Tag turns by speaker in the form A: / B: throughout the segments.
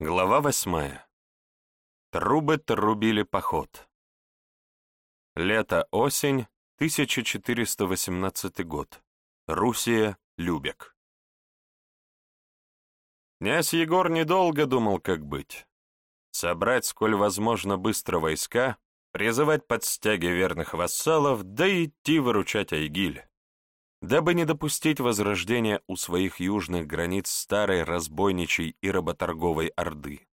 A: Глава восьмая. Трубы трубили поход. Лето-осень, 1418 год. Русия, Любек. Князь Егор недолго думал, как быть. Собрать, сколь возможно, быстро войска, призывать под стяги верных вассалов, да идти выручать Айгиль дабы не допустить возрождения у своих южных границ старой разбойничей и работорговой орды.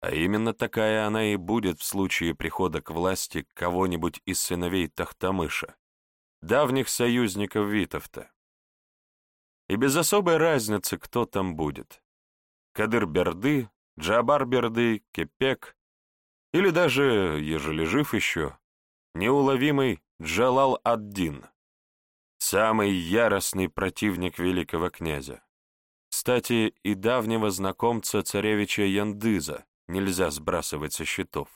A: А именно такая она и будет в случае прихода к власти кого-нибудь из сыновей Тахтамыша, давних союзников Витовта. И без особой разницы, кто там будет. Кадыр-Берды, Джабар-Берды, Кепек, или даже, ежели жив еще, неуловимый Джалал-ад-Дин самый яростный противник великого князя. Кстати, и давнего знакомца царевича Яндыза нельзя сбрасывать со счетов.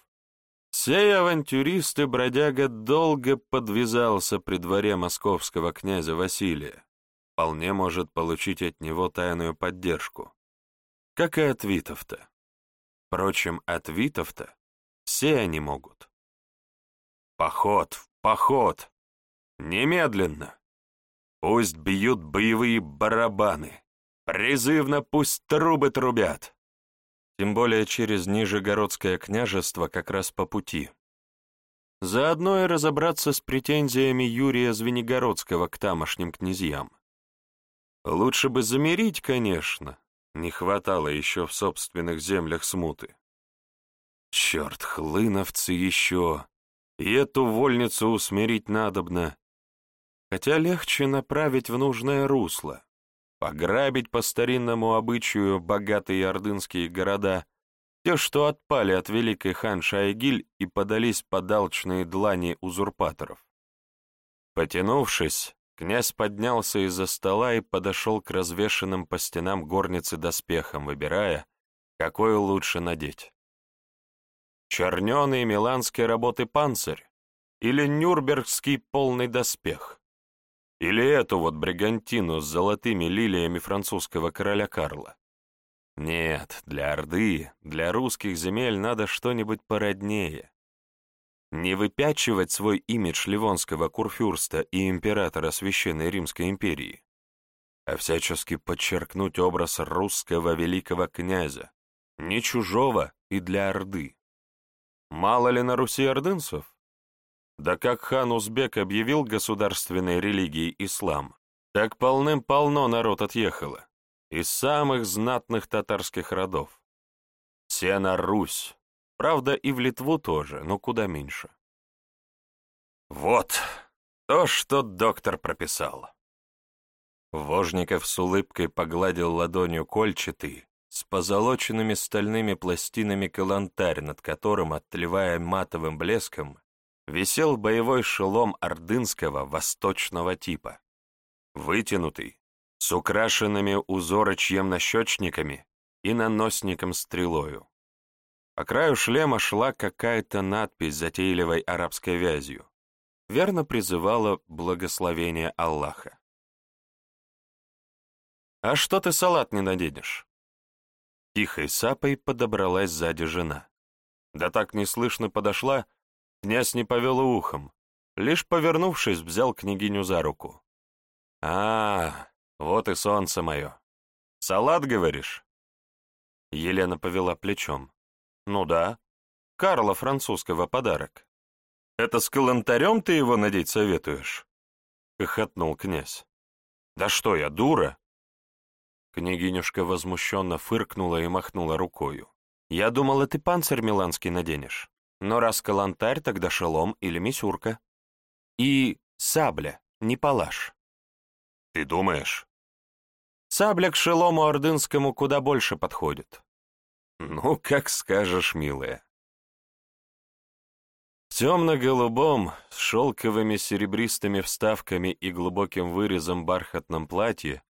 A: Сей авантюрист и бродяга долго подвязался при дворе московского князя Василия, вполне может получить от него тайную поддержку, как и от Витовта. Впрочем, от Витовта все они могут. Поход, поход! Немедленно! Пусть бьют боевые барабаны. Призывно пусть трубы трубят. Тем более через Нижегородское княжество как раз по пути. Заодно и разобраться с претензиями Юрия Звенигородского к тамошним князьям. Лучше бы замерить, конечно. Не хватало еще в собственных землях смуты. Черт, хлыновцы еще. И эту вольницу усмирить надобно хотя легче направить в нужное русло, пограбить по старинному обычаю богатые ордынские города, те, что отпали от великой хан Шайгиль и подались под алчные длани узурпаторов. Потянувшись, князь поднялся из-за стола и подошел к развешенным по стенам горницы доспехам, выбирая, какой лучше надеть. Черненый миланской работы панцирь или нюрнбергский полный доспех. Или эту вот бригантину с золотыми лилиями французского короля Карла? Нет, для Орды, для русских земель надо что-нибудь породнее. Не выпячивать свой имидж ливонского курфюрста и императора Священной Римской империи, а всячески подчеркнуть образ русского великого князя, не чужого и для Орды. Мало ли на Руси ордынцев? Да как хан Узбек объявил государственной религией ислам, так полным-полно народ отъехало. Из самых знатных татарских родов. Все на Русь. Правда, и в Литву тоже, но куда меньше. Вот, то, что доктор прописал. Вожников с улыбкой погладил ладонью кольчатый, с позолоченными стальными пластинами калантарь, над которым, отливая матовым блеском, висел боевой шелом ордынского восточного типа, вытянутый, с украшенными узорочьем нащечниками и наносником стрелою. По краю шлема шла какая-то надпись затейливой арабской вязью, верно призывала благословение Аллаха. «А что ты салат не наденешь?» Тихой сапой подобралась сзади жена. Да так неслышно подошла, Князь не повел ухом, лишь повернувшись, взял княгиню за руку. «А, вот и солнце мое. Салат, говоришь?» Елена повела плечом. «Ну да. Карла французского подарок. Это с калантарем ты его надеть советуешь?» Хохотнул князь. «Да что я, дура?» Княгинюшка возмущенно фыркнула и махнула рукою. «Я думала, ты панцирь миланский наденешь». Но раз калантарь, тогда шелом или мисюрка. И сабля, не палаш. Ты думаешь? Сабля к шелому ордынскому куда больше подходит. Ну, как скажешь, милая. В темно-голубом, с шелковыми серебристыми вставками и глубоким вырезом бархатном платье,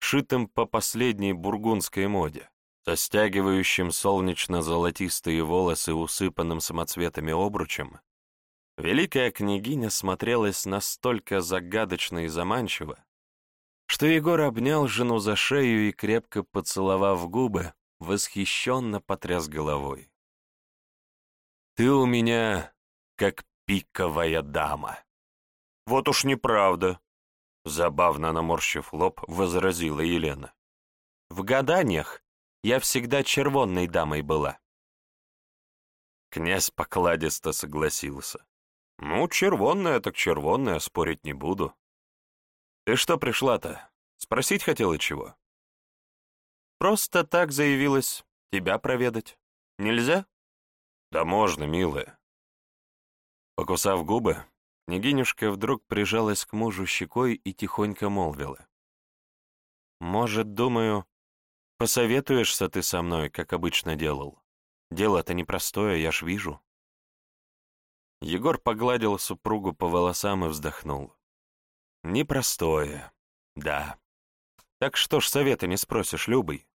A: шитым по последней бургундской моде, со стягивающим солнечно-золотистые волосы усыпанным самоцветами обручем, великая княгиня смотрелась настолько загадочно и заманчиво, что Егор обнял жену за шею и, крепко поцеловав губы, восхищенно потряс головой. «Ты у меня как пиковая дама». «Вот уж неправда», — забавно наморщив лоб, возразила Елена. «В гаданиях я всегда червонной дамой была». Князь покладисто согласился. «Ну, червонная так червонная, спорить не буду. Ты что пришла-то? Спросить хотела чего?» «Просто так заявилась тебя проведать. Нельзя?» «Да можно, милая». Покусав губы, княгинюшка вдруг прижалась к мужу щекой и тихонько молвила. «Может, думаю, посоветуешься ты со мной, как обычно делал? Дело-то непростое, я ж вижу». Егор погладил супругу по волосам и вздохнул. «Непростое, да. Так что ж совета не спросишь, Любый?»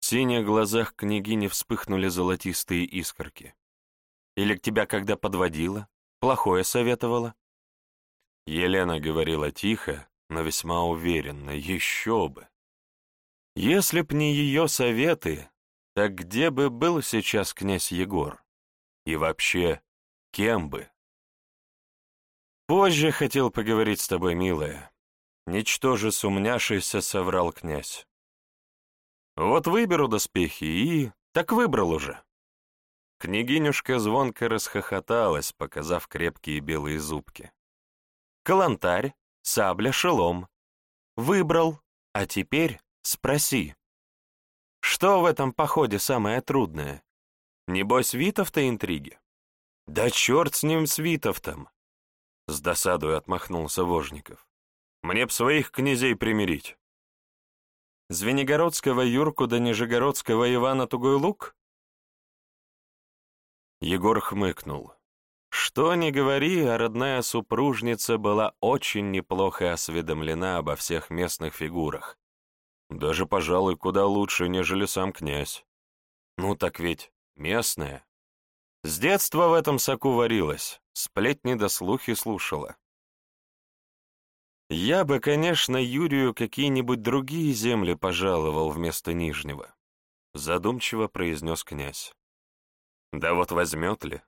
A: В синих глазах княгини вспыхнули золотистые искорки. «Или к тебя когда подводила? Плохое советовала?» Елена говорила тихо, но весьма уверенно, еще бы. Если б не ее советы, так где бы был сейчас князь Егор? И вообще, кем бы? Позже хотел поговорить с тобой, милая. Ничтоже сумняшися, соврал князь. Вот выберу доспехи и... Так выбрал уже. Княгинюшка звонко расхохоталась, показав крепкие белые зубки. Калантарь, сабля, шелом. Выбрал, а теперь спроси. Что в этом походе самое трудное? Небось, Витов-то интриги? Да черт с ним, с Витовтом! С досадой отмахнулся Вожников. Мне б своих князей примирить. Звенигородского Юрку да Нижегородского Ивана Тугой Лук? Егор хмыкнул. Что ни говори, а родная супружница была очень неплохо осведомлена обо всех местных фигурах. Даже, пожалуй, куда лучше, нежели сам князь. Ну так ведь местная. С детства в этом соку варилась, сплетни до слухи слушала. Я бы, конечно, Юрию какие-нибудь другие земли пожаловал вместо Нижнего, задумчиво произнес князь. Да вот возьмет ли?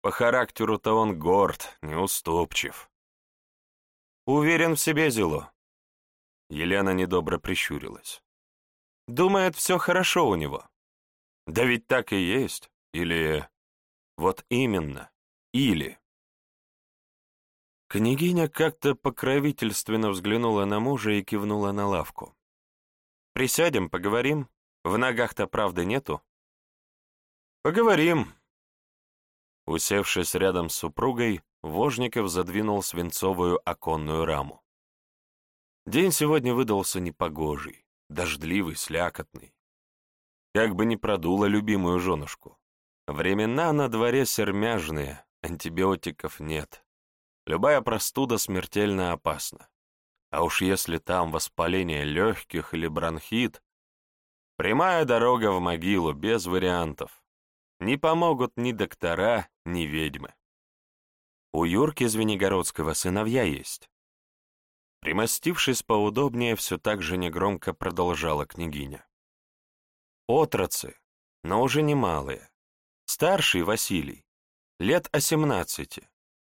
A: По характеру-то он горд, неуступчив. Уверен в себе, Зело. Елена недобро прищурилась. Думает, все хорошо у него. Да ведь так и есть. Или... Вот именно. Или... Княгиня как-то покровительственно взглянула на мужа и кивнула на лавку. «Присядем, поговорим. В ногах-то правды нету». «Поговорим». Усевшись рядом с супругой, Вожников задвинул свинцовую оконную раму. День сегодня выдался непогожий, дождливый, слякотный. Как бы ни продуло любимую женушку. Времена на дворе сермяжные, антибиотиков нет. Любая простуда смертельно опасна. А уж если там воспаление легких или бронхит, прямая дорога в могилу, без вариантов. Не помогут ни доктора, ни ведьмы. У Юрки Звенигородского сыновья есть. Примостившись поудобнее, все так же негромко продолжала княгиня. Отрацы, но уже немалые. Старший Василий, лет о семнадцати,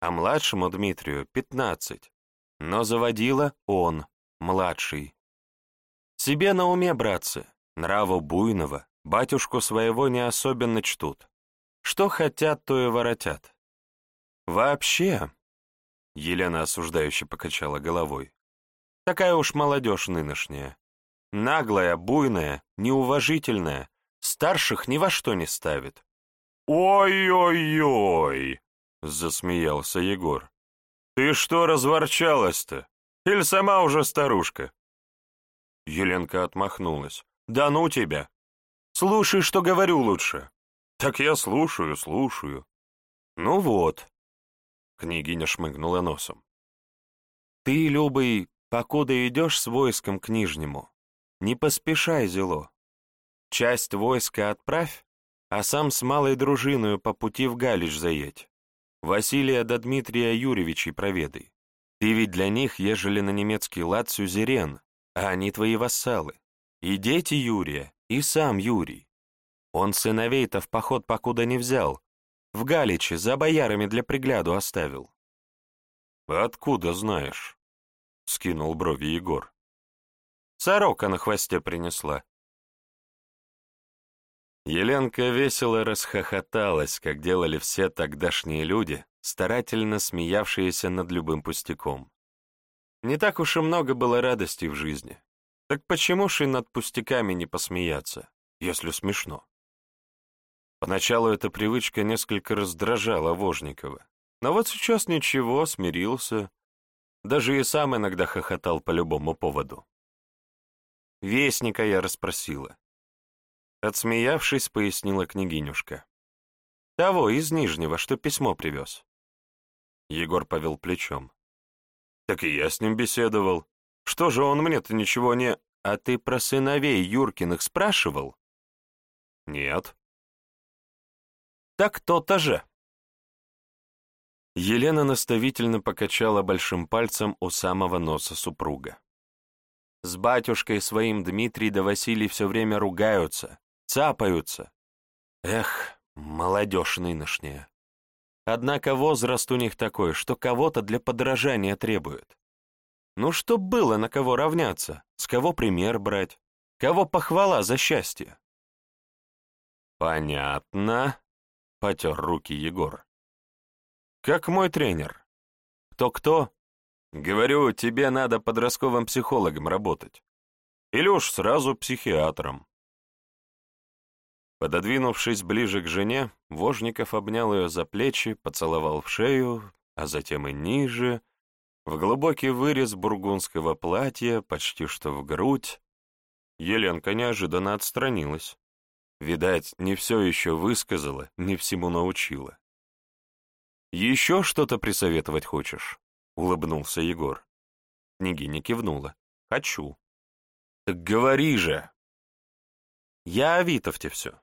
A: а младшему Дмитрию — пятнадцать, но заводила он, младший. Себе на уме, братцы, нраву буйного, батюшку своего не особенно чтут. Что хотят, то и воротят. Вообще, Елена осуждающе покачала головой, такая уж молодежь нынешняя. Наглая, буйная, неуважительная, старших ни во что не ставит. «Ой-ой-ой!» — засмеялся Егор. «Ты что разворчалась-то? Или сама уже старушка?» Еленка отмахнулась. «Да ну тебя! Слушай, что говорю лучше!» «Так я слушаю, слушаю». «Ну вот», — княгиня шмыгнула носом. «Ты, Любый, покуда идешь с войском к Нижнему, не поспешай, зело. Часть войска отправь, а сам с малой дружиною по пути в Галич заедь. Василия до Дмитрия Юрьевичей проведай. Ты ведь для них, ежели на немецкий лад, сюзерен, а они твои вассалы. И дети Юрия, И сам Юрий. Он сыновей-то в поход покуда не взял. В Галиче за боярами для пригляду оставил. «Откуда знаешь?» — скинул брови Егор. «Сорока на хвосте принесла». Еленка весело расхохоталась, как делали все тогдашние люди, старательно смеявшиеся над любым пустяком. Не так уж и много было радости в жизни. Так почему ж и над пустяками не посмеяться, если смешно? Поначалу эта привычка несколько раздражала Вожникова, но вот сейчас ничего, смирился. Даже и сам иногда хохотал по любому поводу. Вестника я расспросила. Отсмеявшись, пояснила княгинюшка. Того из Нижнего, что письмо привез. Егор повел плечом. Так и я с ним беседовал. Что же он мне-то ничего не... А ты про сыновей Юркиных спрашивал? Нет. Так то-то же. Елена наставительно покачала большим пальцем у самого носа супруга. С батюшкой своим Дмитрий да Василий все время ругаются, цапаются. Эх, молодежь нынешняя. Однако возраст у них такой, что кого-то для подражания требует. Ну что было на кого равняться, с кого пример брать, кого похвала за счастье? Понятно, потер руки Егор. Как мой тренер. Кто-кто? Говорю, тебе надо подростковым психологом работать. Или уж сразу психиатром. Пододвинувшись ближе к жене, Вожников обнял ее за плечи, поцеловал в шею, а затем и ниже, в глубокий вырез бургундского платья, почти что в грудь. Еленка неожиданно отстранилась. Видать, не все еще высказала, не всему научила. «Еще что-то присоветовать хочешь?» — улыбнулся Егор. Княгиня кивнула. «Хочу». «Так говори же!» «Я о Витовте все».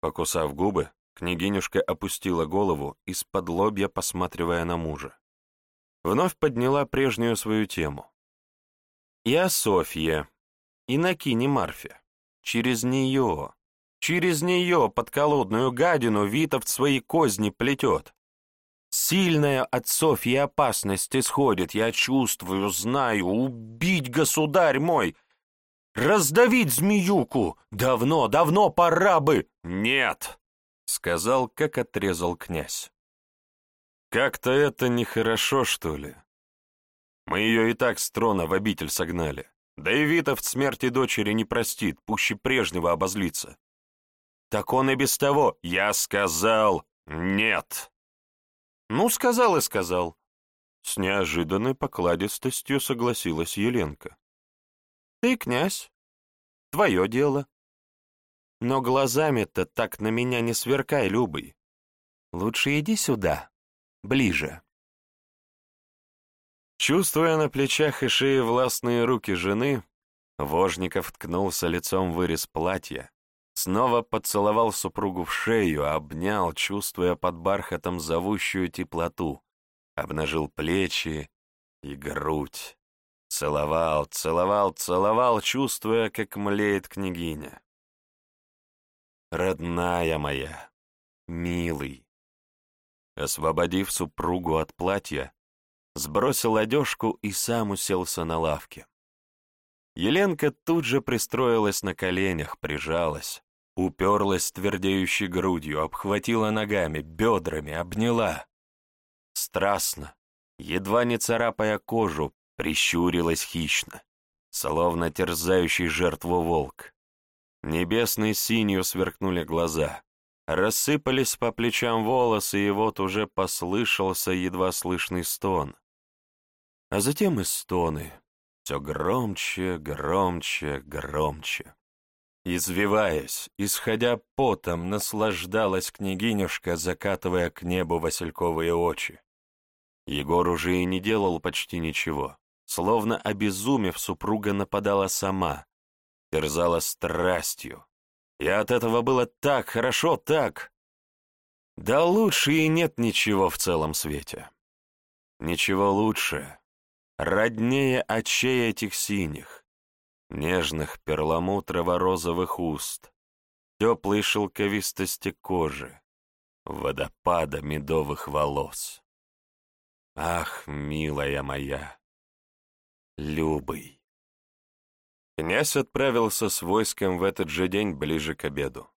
A: Покусав губы, княгинюшка опустила голову, из-под лобья посматривая на мужа. Вновь подняла прежнюю свою тему. «И о Софье, и на Кине Марфе. Через нее, через нее подколодную гадину Витовт свои козни плетет. Сильная от Софьи опасность исходит, я чувствую, знаю, убить, государь мой, раздавить змеюку, давно, давно пора бы. Нет, сказал, как отрезал князь. Как-то это нехорошо, что ли? Мы ее и так с трона в обитель согнали. Да и Витов смерти дочери не простит, пуще прежнего обозлится. Так он и без того. Я сказал нет. Ну, сказал и сказал. С неожиданной покладистостью согласилась Еленка. Ты, князь, твое дело. Но глазами-то так на меня не сверкай, Любый. Лучше иди сюда, ближе. Чувствуя на плечах и шее властные руки жены, Вожников ткнулся лицом в вырез платья, Снова поцеловал супругу в шею, обнял, чувствуя под бархатом зовущую теплоту, обнажил плечи и грудь. Целовал, целовал, целовал, чувствуя, как млеет княгиня. «Родная моя, милый!» Освободив супругу от платья, сбросил одежку и сам уселся на лавке. Еленка тут же пристроилась на коленях, прижалась, Уперлась твердеющей грудью, обхватила ногами, бедрами, обняла. Страстно, едва не царапая кожу, прищурилась хищно, словно терзающий жертву волк. Небесной синью сверкнули глаза, рассыпались по плечам волосы, и вот уже послышался едва слышный стон. А затем и стоны, все громче, громче, громче. Извиваясь, исходя потом, наслаждалась княгинюшка, закатывая к небу васильковые очи. Егор уже и не делал почти ничего. Словно обезумев, супруга нападала сама, терзала страстью. И от этого было так хорошо, так. Да лучше и нет ничего в целом свете. Ничего лучше, роднее очей этих синих, нежных перламутрово-розовых уст, теплой шелковистости кожи, водопада медовых волос. Ах, милая моя, Любый. Князь отправился с войском в этот же день ближе к обеду.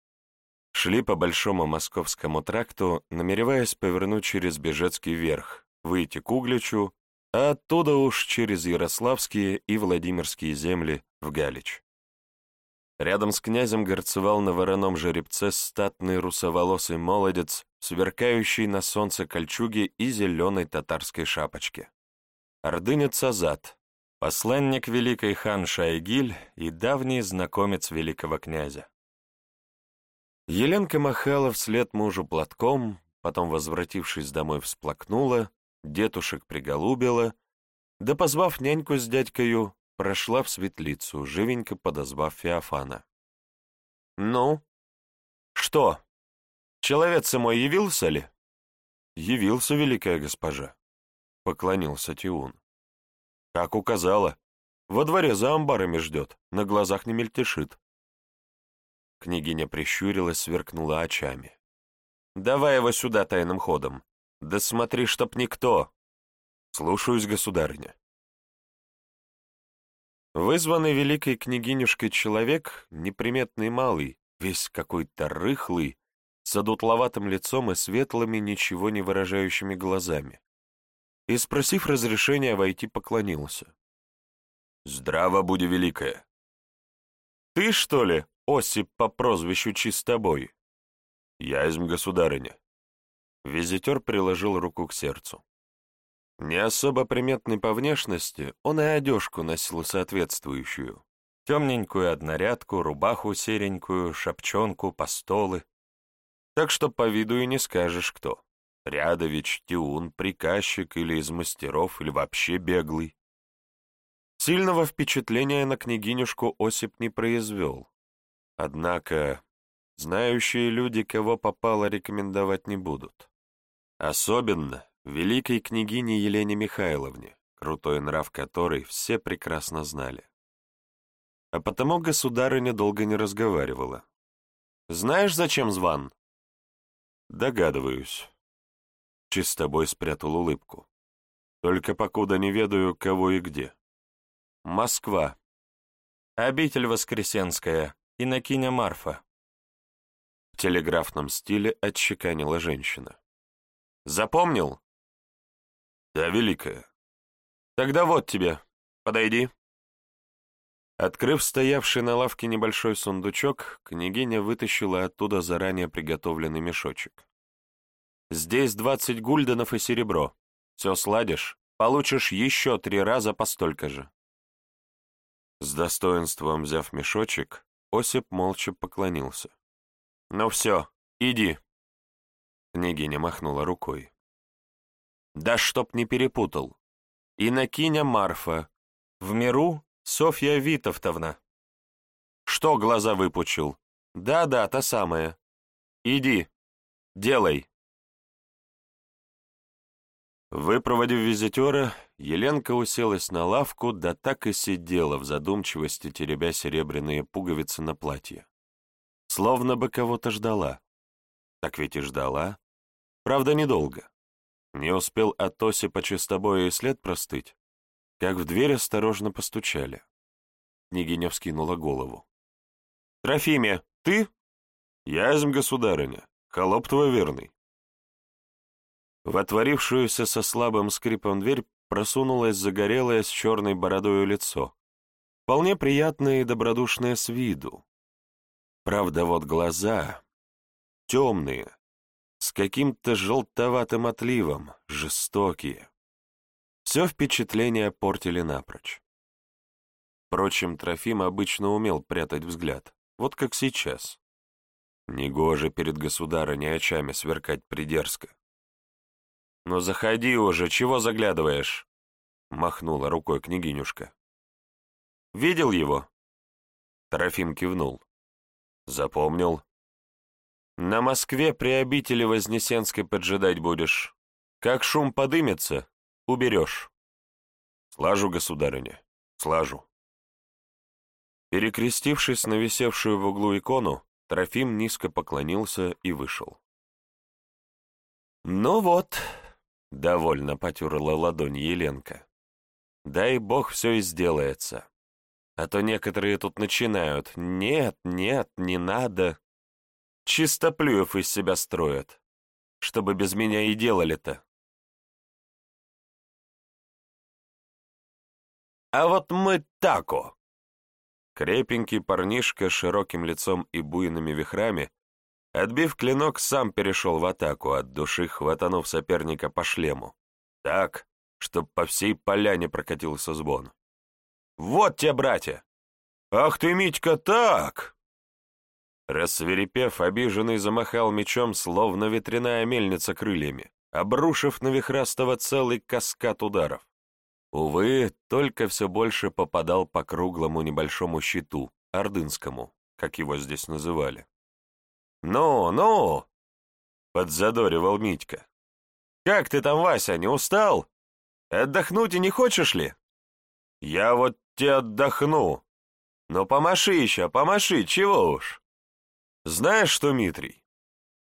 A: Шли по Большому Московскому тракту, намереваясь повернуть через Бежецкий верх, выйти к Угличу, а оттуда уж через Ярославские и Владимирские земли в Галич. Рядом с князем горцевал на вороном жеребце статный русоволосый молодец, сверкающий на солнце кольчуги и зеленой татарской шапочке. Ордынец Азат, посланник великой хан Шайгиль и давний знакомец великого князя. Еленка махала вслед мужу платком, потом, возвратившись домой, всплакнула, детушек приголубила, да, позвав няньку с дядькою, прошла в светлицу, живенько подозвав Феофана. «Ну? Что? Человец мой явился ли?» «Явился, великая госпожа», — поклонился Тиун. «Как указала. Во дворе за амбарами ждет, на глазах не мельтешит». Княгиня прищурилась, сверкнула очами. «Давай его сюда тайным ходом. Да смотри, чтоб никто!» «Слушаюсь, государыня». Вызванный великой княгинюшкой человек, неприметный малый, весь какой-то рыхлый, с одутловатым лицом и светлыми, ничего не выражающими глазами, и, спросив разрешения войти, поклонился. «Здраво буди, великая!» «Ты, что ли, Осип по прозвищу Чистобой?» «Я изм государыня». Визитер приложил руку к сердцу. Не особо приметный по внешности, он и одежку носил соответствующую. Темненькую однорядку, рубаху серенькую, шапчонку, постолы. Так что по виду и не скажешь кто. Рядович, Тиун, приказчик или из мастеров, или вообще беглый. Сильного впечатления на княгинюшку Осип не произвел. Однако знающие люди, кого попало, рекомендовать не будут. Особенно великой княгине Елене Михайловне, крутой нрав которой все прекрасно знали. А потому государыня долго не разговаривала. «Знаешь, зачем зван?» «Догадываюсь». Чистобой спрятал улыбку. «Только покуда не ведаю, кого и где». «Москва. Обитель Воскресенская. Инокиня Марфа». В телеграфном стиле отчеканила женщина. «Запомнил?» «Да, великая». «Тогда вот тебе. Подойди». Открыв стоявший на лавке небольшой сундучок, княгиня вытащила оттуда заранее приготовленный мешочек. «Здесь двадцать гульденов и серебро. Все сладишь, получишь еще три раза по столько же». С достоинством взяв мешочек, Осип молча поклонился. «Ну все, иди». Княгиня махнула рукой. Да чтоб не перепутал. Инокиня Марфа. В миру Софья Витовтовна. Что глаза выпучил? Да-да, та самая. Иди, делай. Выпроводив визитера, Еленка уселась на лавку, да так и сидела в задумчивости, теребя серебряные пуговицы на платье. Словно бы кого-то ждала. Так ведь и ждала. Правда, недолго. Не успел Атоси по чистобою и след простыть, как в дверь осторожно постучали. Княгиня вскинула голову. «Трофиме, ты?» «Я изм, государыня, холоп твой верный». В отворившуюся со слабым скрипом дверь просунулось загорелое с черной бородою лицо, вполне приятное и добродушное с виду. Правда, вот глаза темные, с каким-то желтоватым отливом, жестокие. Все впечатление портили напрочь. Впрочем, Трофим обычно умел прятать взгляд, вот как сейчас. Негоже перед государыней очами сверкать придерзко. «Ну заходи уже, чего заглядываешь?» — махнула рукой княгинюшка. «Видел его?» Трофим кивнул. «Запомнил. На Москве при обители Вознесенской поджидать будешь. Как шум подымется, уберешь. Слажу, государыня, слажу. Перекрестившись на висевшую в углу икону, Трофим низко поклонился и вышел. «Ну вот», — довольно потерла ладонь Еленка, — «дай бог все и сделается. А то некоторые тут начинают «нет, нет, не надо». Чистоплюев из себя строят, чтобы без меня и делали-то. А вот мы тако. Крепенький парнишка с широким лицом и буйными вихрами, отбив клинок, сам перешел в атаку, от души хватанув соперника по шлему. Так, чтоб по всей поляне прокатился звон. «Вот те, братья! Ах ты, Митька, так!» Рассверепев, обиженный замахал мечом, словно ветряная мельница крыльями, обрушив на Вихрастова целый каскад ударов. Увы, только все больше попадал по круглому небольшому щиту, ордынскому, как его здесь называли. «Ну, ну!» — подзадоривал Митька. «Как ты там, Вася, не устал? Отдохнуть и не хочешь ли?» «Я вот тебе отдохну. Но помаши еще, помаши, чего уж!» «Знаешь что, Митрий?»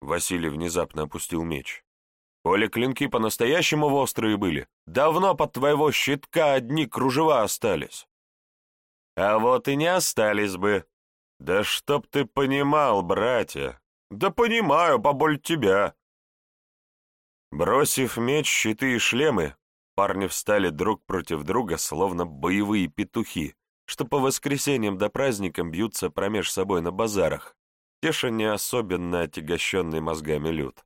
A: Василий внезапно опустил меч. Коли клинки по-настоящему острые были, давно под твоего щитка одни кружева остались. А вот и не остались бы. Да чтоб ты понимал, братья. Да понимаю, поболь тебя. Бросив меч, щиты и шлемы, парни встали друг против друга, словно боевые петухи, что по воскресеньям до праздникам бьются промеж собой на базарах, теша не особенно отягощенный мозгами люд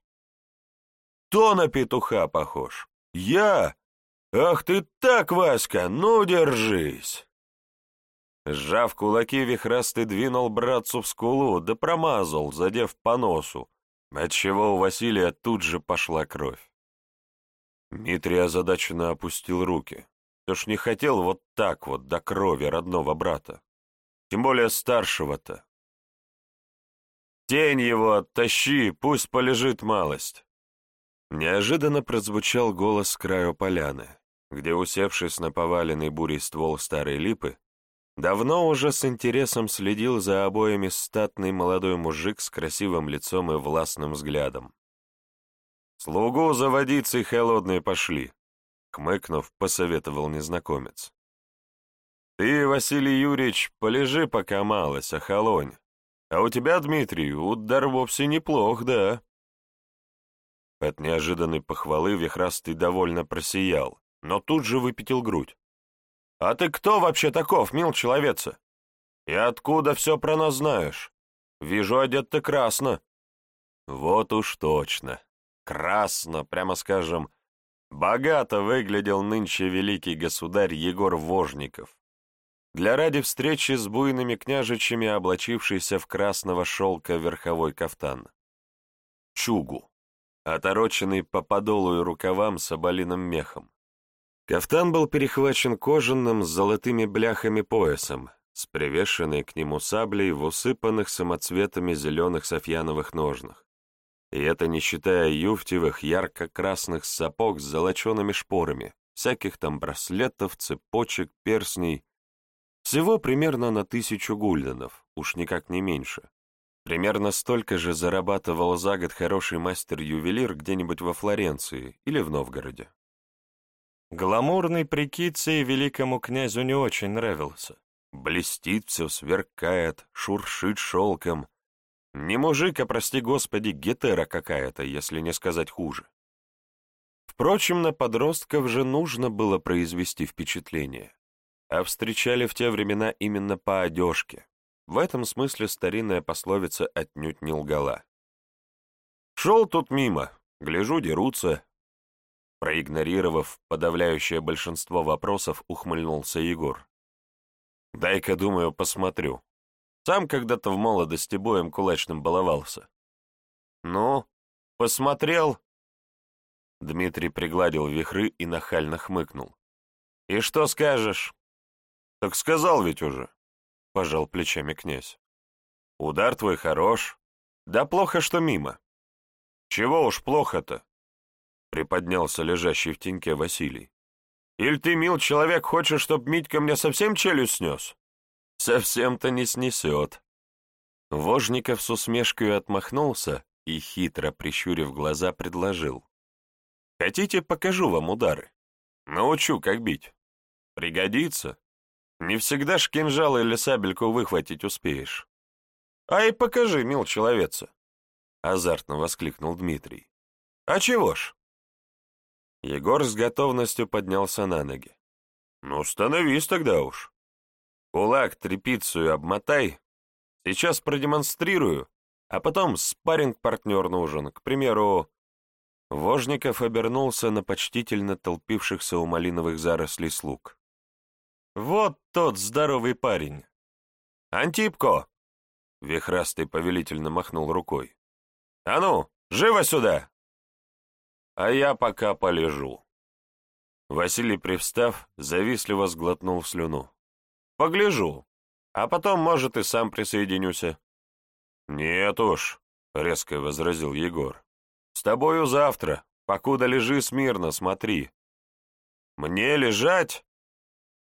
A: то на петуха похож. Я? Ах ты так, Васька, ну держись!» Сжав кулаки, вихрастый двинул братцу в скулу, да промазал, задев по носу, отчего у Василия тут же пошла кровь. Дмитрий озадаченно опустил руки. Ты ж не хотел вот так вот до крови родного брата. Тем более старшего-то. Тень его оттащи, пусть полежит малость. Неожиданно прозвучал голос с краю поляны, где, усевшись на поваленный бурей ствол старой липы, давно уже с интересом следил за обоями статный молодой мужик с красивым лицом и властным взглядом. «Слугу за водицей холодные пошли», — хмыкнув, посоветовал незнакомец. «Ты, Василий Юрьевич, полежи пока малость, охолонь. А у тебя, Дмитрий, удар вовсе неплох, да?» От неожиданной похвалы Вихрастый довольно просиял, но тут же выпятил грудь. «А ты кто вообще таков, мил человеца? И откуда все про нас знаешь? Вижу, одет ты красно». «Вот уж точно. Красно, прямо скажем. Богато выглядел нынче великий государь Егор Вожников, для ради встречи с буйными княжичами, облачившийся в красного шелка верховой кафтан. Чугу отороченный по подолу и рукавам соболиным мехом. Кафтан был перехвачен кожаным с золотыми бляхами поясом, с привешенной к нему саблей в усыпанных самоцветами зеленых софьяновых ножнах. И это не считая юфтевых ярко-красных сапог с золочеными шпорами, всяких там браслетов, цепочек, перстней. Всего примерно на тысячу гульденов, уж никак не меньше. Примерно столько же зарабатывал за год хороший мастер-ювелир где-нибудь во Флоренции или в Новгороде. Гламурный прикидцей великому князю не очень нравился. Блестит все, сверкает, шуршит шелком. Не мужик, а, прости господи, гетера какая-то, если не сказать хуже. Впрочем, на подростков же нужно было произвести впечатление. А встречали в те времена именно по одежке. В этом смысле старинная пословица отнюдь не лгала. «Шел тут мимо, гляжу, дерутся». Проигнорировав подавляющее большинство вопросов, ухмыльнулся Егор. «Дай-ка, думаю, посмотрю. Сам когда-то в молодости боем кулачным баловался». «Ну, посмотрел?» Дмитрий пригладил вихры и нахально хмыкнул. «И что скажешь?» «Так сказал ведь уже. — пожал плечами князь. «Удар твой хорош. Да плохо, что мимо». «Чего уж плохо-то?» — приподнялся лежащий в теньке Василий. «Иль ты, мил человек, хочешь, чтоб Митька мне совсем челюсть снес? совсем-то не снесет. Вожников с усмешкой отмахнулся и, хитро прищурив глаза, предложил. «Хотите, покажу вам удары? Научу, как бить. Пригодится. Не всегда ж кинжал или сабельку выхватить успеешь». «А и покажи, мил человеца!» — азартно воскликнул Дмитрий. «А чего ж?» Егор с готовностью поднялся на ноги. «Ну, становись тогда уж. Кулак трепицию обмотай. Сейчас продемонстрирую, а потом спарринг-партнер нужен. К примеру...» Вожников обернулся на почтительно толпившихся у малиновых зарослей слуг. «Вот тот здоровый парень! Антипко!» Вихрастый повелительно махнул рукой. «А ну, живо сюда!» «А я пока полежу». Василий, привстав, завистливо сглотнул слюну. «Погляжу, а потом, может, и сам присоединюся». «Нет уж», — резко возразил Егор. «С тобою завтра, покуда лежи смирно, смотри». «Мне лежать?»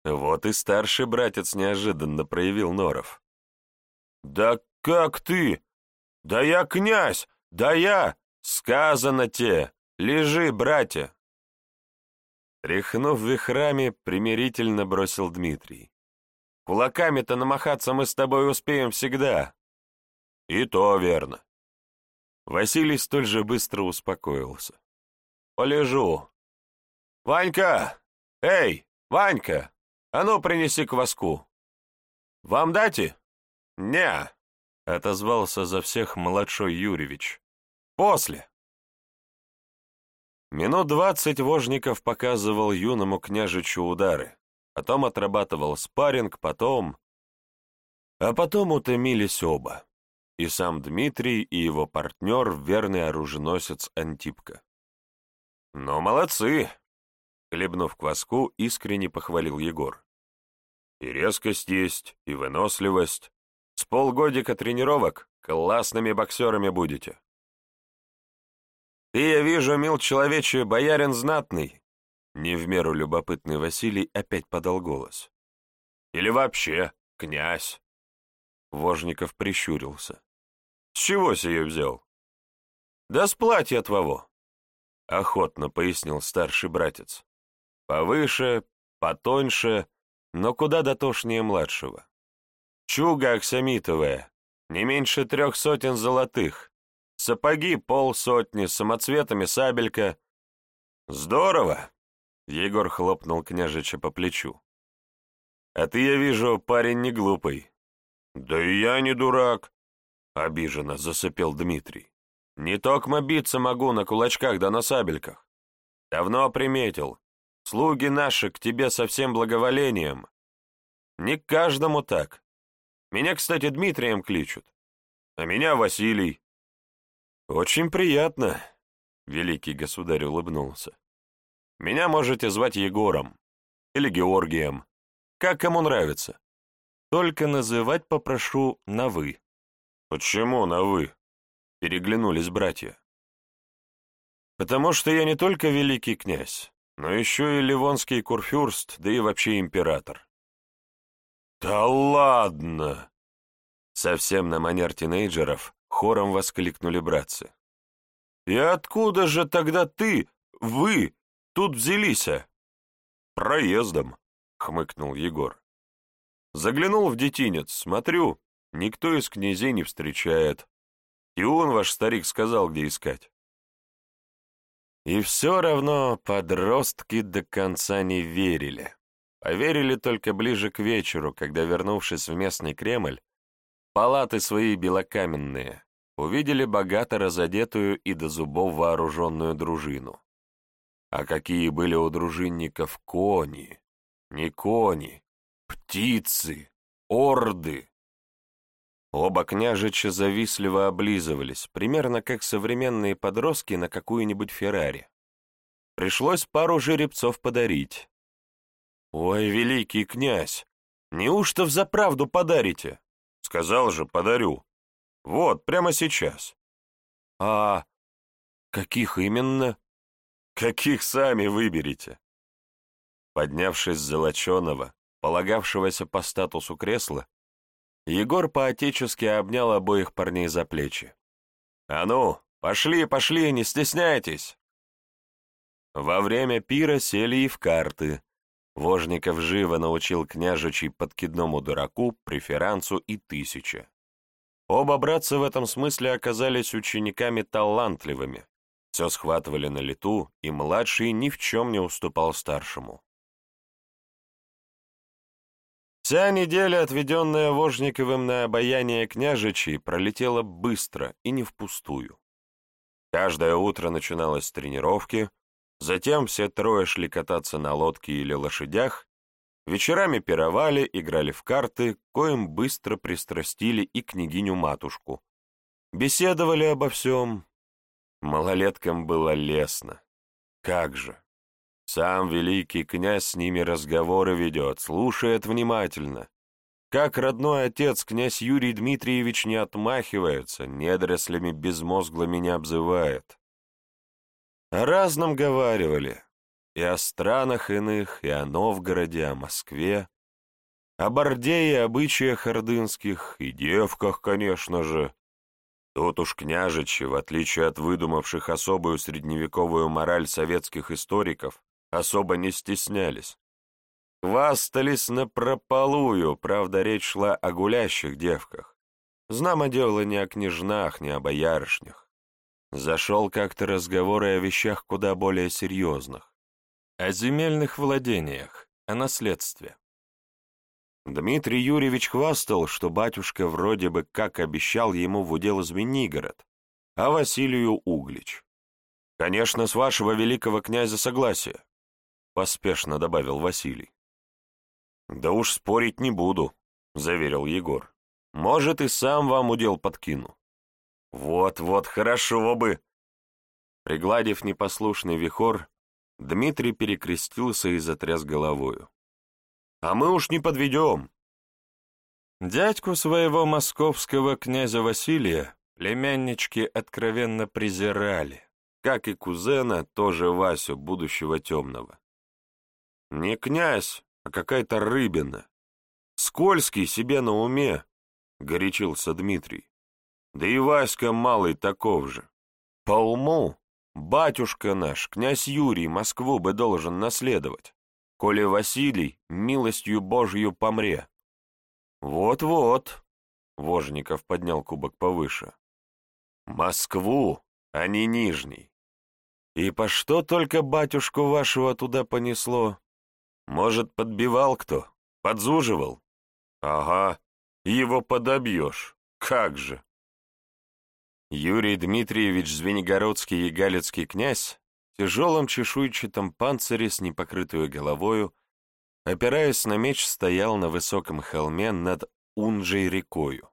A: Вот и старший братец неожиданно проявил Норов. «Да как ты? Да я князь! Да я! Сказано те! Лежи, братья!» Тряхнув вихрами, примирительно бросил Дмитрий. «Кулаками-то намахаться мы с тобой успеем всегда». «И то верно». Василий столь же быстро успокоился. «Полежу. Ванька! Эй, Ванька! А ну, принеси кваску. Вам дайте?» «Не», — отозвался за всех младшой Юрьевич. «После». Минут двадцать Вожников показывал юному княжичу удары, потом отрабатывал спарринг, потом... А потом утомились оба, и сам Дмитрий, и его партнер, верный оруженосец Антипка. «Ну, молодцы!» — хлебнув кваску, искренне похвалил Егор. «И резкость есть, и выносливость, с полгодика тренировок классными боксерами будете. Ты, я вижу, мил человече, боярин знатный. Не в меру любопытный Василий опять подал голос. Или вообще князь. Вожников прищурился. С чего сие взял? Да с платья твоего. Охотно пояснил старший братец. Повыше, потоньше, но куда дотошнее младшего. Чуга аксамитовая, не меньше трех сотен золотых. Сапоги полсотни, самоцветами сабелька. Здорово! Егор хлопнул княжича по плечу. А ты, я вижу, парень не глупый. Да и я не дурак, обиженно засыпел Дмитрий. Не только биться могу на кулачках да на сабельках. Давно приметил. Слуги наши к тебе со всем благоволением. Не к каждому так. Меня, кстати, Дмитрием кличут, а меня Василий. Очень приятно, — великий государь улыбнулся. Меня можете звать Егором или Георгием, как кому нравится. Только называть попрошу на «вы». Почему на «вы»? Переглянулись братья. Потому что я не только великий князь, но еще и ливонский курфюрст, да и вообще император. «Да ладно!» Совсем на манер тинейджеров хором воскликнули братцы. «И откуда же тогда ты, вы, тут взялись?» «Проездом», — хмыкнул Егор. Заглянул в детинец, смотрю, никто из князей не встречает. И он, ваш старик, сказал, где искать. И все равно подростки до конца не верили. Поверили только ближе к вечеру, когда, вернувшись в местный Кремль, палаты свои белокаменные, увидели богато разодетую и до зубов вооруженную дружину. А какие были у дружинников кони, не кони, птицы, орды! Оба княжича завистливо облизывались, примерно как современные подростки на какую-нибудь Феррари. Пришлось пару жеребцов подарить. «Ой, великий князь, неужто взаправду подарите?» «Сказал же, подарю. Вот, прямо сейчас». «А каких именно?» «Каких сами выберете?» Поднявшись с золоченого, полагавшегося по статусу кресла, Егор поотечески обнял обоих парней за плечи. «А ну, пошли, пошли, не стесняйтесь!» Во время пира сели и в карты. Вожников живо научил княжичий подкидному дураку, преферансу и тысяче. Оба братца в этом смысле оказались учениками талантливыми. Все схватывали на лету, и младший ни в чем не уступал старшему. Вся неделя, отведенная Вожниковым на обаяние княжичей, пролетела быстро и не впустую. Каждое утро начиналось с тренировки, затем все трое шли кататься на лодке или лошадях, вечерами пировали, играли в карты, коим быстро пристрастили и княгиню-матушку. Беседовали обо всем. Малолеткам было лестно. Как же! Сам великий князь с ними разговоры ведет, слушает внимательно. Как родной отец, князь Юрий Дмитриевич не отмахивается, недорослями безмозглыми не обзывает. О разном говаривали. И о странах иных, и о Новгороде, о Москве, о борде и обычаях ордынских, и девках, конечно же. Тут уж княжичи, в отличие от выдумавших особую средневековую мораль советских историков, особо не стеснялись. Хвастались напропалую, правда, речь шла о гулящих девках. Знамо дело не о княжнах, не о боярышнях. Зашел как-то разговор и о вещах куда более серьезных. О земельных владениях, о наследстве. Дмитрий Юрьевич хвастал, что батюшка вроде бы как обещал ему в удел Звенигород, а Василию Углич. Конечно, с вашего великого князя согласие поспешно добавил Василий. «Да уж спорить не буду», — заверил Егор. «Может, и сам вам удел подкину». «Вот-вот, хорошо бы!» Пригладив непослушный вихор, Дмитрий перекрестился и затряс головою. «А мы уж не подведем!» Дядьку своего московского князя Василия племяннички откровенно презирали, как и кузена, тоже Васю, будущего темного. Не князь, а какая-то рыбина. Скользкий себе на уме, — горячился Дмитрий. Да и Васька малый таков же. По уму батюшка наш, князь Юрий, Москву бы должен наследовать, коли Василий милостью Божью помре. Вот-вот, — Вожников поднял кубок повыше. Москву, а не Нижний. И по что только батюшку вашего туда понесло? Может, подбивал кто? Подзуживал? Ага, его подобьешь. Как же? Юрий Дмитриевич Звенигородский и Галицкий князь в тяжелом чешуйчатом панцире с непокрытую головою, опираясь на меч, стоял на высоком холме над Унжей рекою,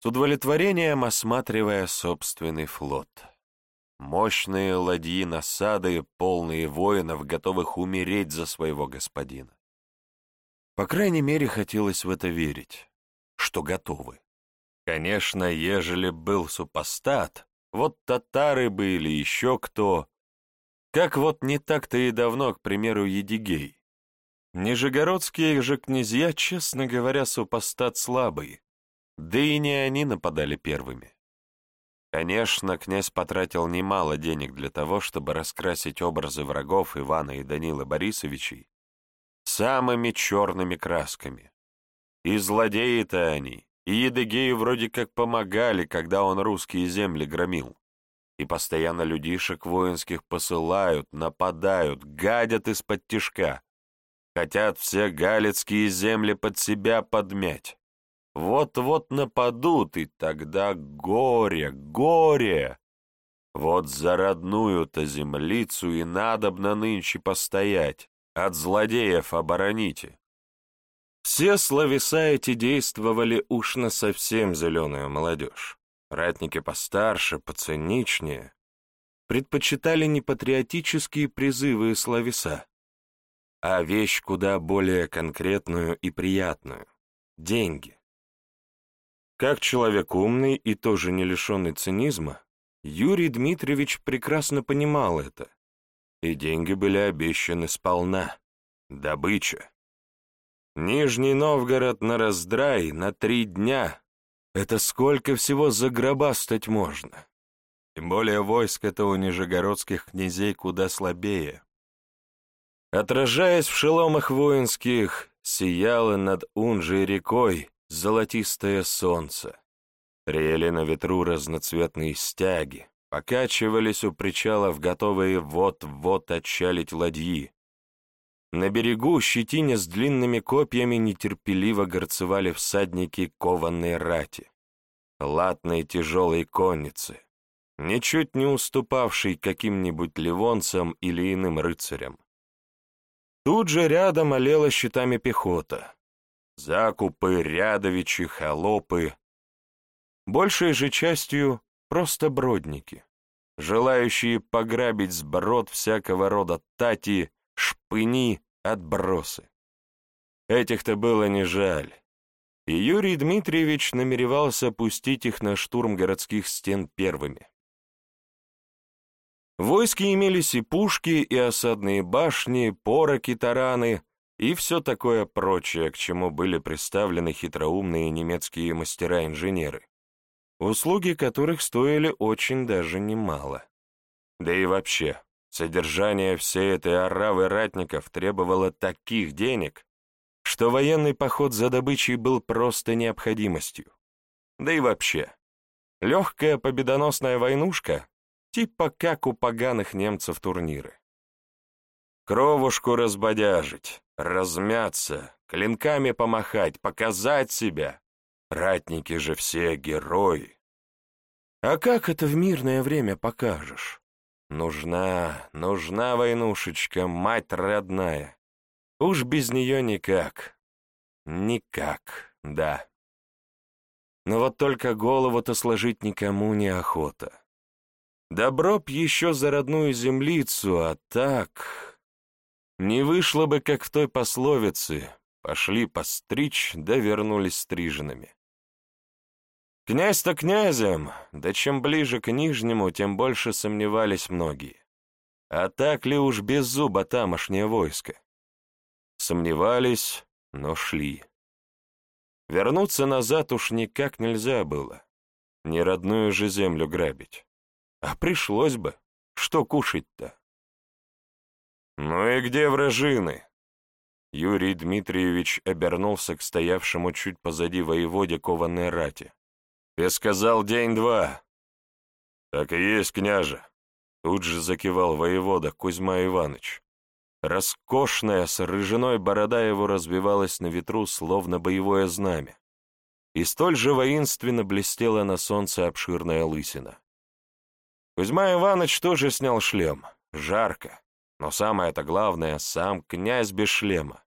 A: с удовлетворением осматривая собственный флот. Мощные ладьи насады, полные воинов, готовых умереть за своего господина. По крайней мере, хотелось в это верить, что готовы. Конечно, ежели был супостат, вот татары бы или еще кто. Как вот не так-то и давно, к примеру, Едигей. Нижегородские же князья, честно говоря, супостат слабый, да и не они нападали первыми. Конечно, князь потратил немало денег для того, чтобы раскрасить образы врагов Ивана и Данилы Борисовичей самыми черными красками. И злодеи-то они, и Едыгею вроде как помогали, когда он русские земли громил. И постоянно людишек воинских посылают, нападают, гадят из-под тишка. Хотят все галицкие земли под себя подмять. Вот-вот нападут, и тогда горе, горе! Вот за родную-то землицу и надобно нынче постоять, от злодеев обороните. Все словеса эти действовали уж на совсем зеленую молодежь. Ратники постарше, поциничнее, предпочитали не патриотические призывы и словеса, а вещь куда более конкретную и приятную — деньги. Как человек умный и тоже не лишенный цинизма, Юрий Дмитриевич прекрасно понимал это, и деньги были обещаны сполна. Добыча. Нижний Новгород на раздрай на три дня. Это сколько всего загробастать можно? Тем более войск это у нижегородских князей куда слабее. Отражаясь в шеломах воинских, сияло над Унжей рекой золотистое солнце. Трели на ветру разноцветные стяги, покачивались у причалов, готовые вот-вот отчалить ладьи. На берегу щетине с длинными копьями нетерпеливо горцевали всадники кованной рати, латные тяжелые конницы, ничуть не уступавший каким-нибудь ливонцам или иным рыцарям. Тут же рядом олела щитами пехота. Закупы, рядовичи, холопы. Большей же частью просто бродники, желающие пограбить сброд всякого рода тати, шпыни, отбросы. Этих-то было не жаль и Юрий Дмитриевич намеревался пустить их на штурм городских стен первыми. В войске имелись и пушки, и осадные башни, пороки, тараны и все такое прочее, к чему были представлены хитроумные немецкие мастера-инженеры, услуги которых стоили очень даже немало. Да и вообще, содержание всей этой оравы ратников требовало таких денег, что военный поход за добычей был просто необходимостью. Да и вообще, легкая победоносная войнушка Типа как у поганых немцев турниры. Кровушку разбодяжить, размяться, клинками помахать, показать себя. Ратники же все герои. А как это в мирное время покажешь? Нужна, нужна войнушечка, мать родная. Уж без нее никак. Никак, да. Но вот только голову-то сложить никому не охота. Добро б еще за родную землицу, а так... Не вышло бы, как в той пословице, пошли постричь, да вернулись стриженными. Князь-то князем, да чем ближе к Нижнему, тем больше сомневались многие. А так ли уж без зуба тамошнее войско? Сомневались, но шли. Вернуться назад уж никак нельзя было. Не родную же землю грабить. А пришлось бы. Что кушать-то? «Ну и где вражины?» Юрий Дмитриевич обернулся к стоявшему чуть позади воеводе кованной рати. «Ты сказал день-два». «Так и есть, княже», — тут же закивал воевода Кузьма Иванович. Роскошная с рыжиной борода его разбивалась на ветру, словно боевое знамя, и столь же воинственно блестела на солнце обширная лысина. Кузьма Иванович тоже снял шлем. Жарко. Но самое-то главное, сам князь без шлема.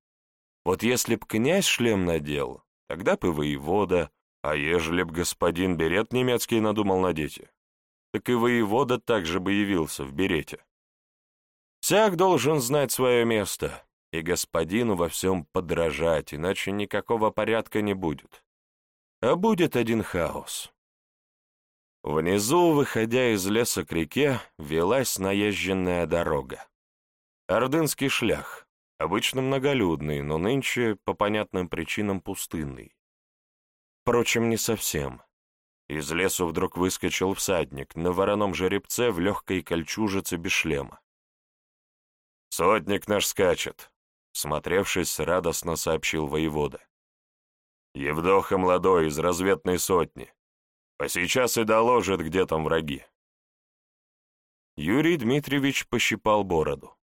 A: Вот если б князь шлем надел, тогда бы воевода, а ежели б господин берет немецкий надумал надеть, так и воевода также бы явился в берете. Всяк должен знать свое место, и господину во всем подражать, иначе никакого порядка не будет. А будет один хаос. Внизу, выходя из леса к реке, велась наезженная дорога. Ордынский шлях, обычно многолюдный, но нынче, по понятным причинам, пустынный. Впрочем, не совсем. Из лесу вдруг выскочил всадник на вороном жеребце в легкой кольчужице без шлема. «Сотник наш скачет», — смотревшись, радостно сообщил воевода. «Евдоха молодой из разведной сотни. А сейчас и доложит, где там враги. Юрий Дмитриевич пощипал бороду.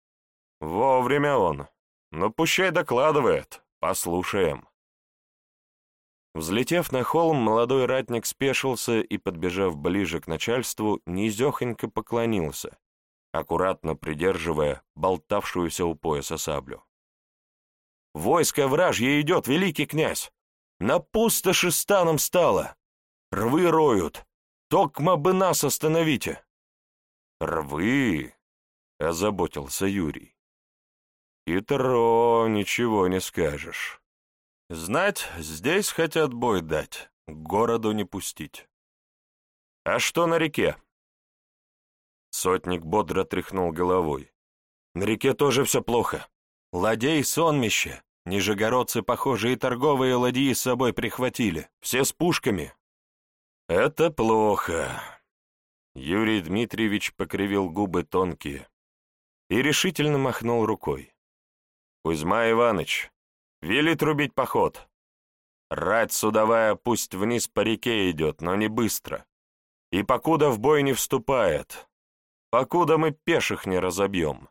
A: Вовремя он. Но пущай докладывает. Послушаем. Взлетев на холм, молодой ратник спешился и, подбежав ближе к начальству, низехонько поклонился, аккуратно придерживая болтавшуюся у пояса саблю. «Войско вражье идет, великий князь! На пустоши станом стало! Рвы роют! Токма бы нас остановите!» «Рвы!» — озаботился Юрий. «Хитро, ничего не скажешь. Знать, здесь хотят бой дать, к городу не пустить. А что на реке?» Сотник бодро тряхнул головой. «На реке тоже все плохо. Ладей, сонмище. нижегородцы, похоже, и торговые ладьи с собой прихватили, все с пушками. Это плохо. Юрий Дмитриевич покривил губы тонкие и решительно махнул рукой. Кузьма Иванович, вели трубить поход. Рать судовая пусть вниз по реке идет, но не быстро. И покуда в бой не вступает, покуда мы пеших не разобьем.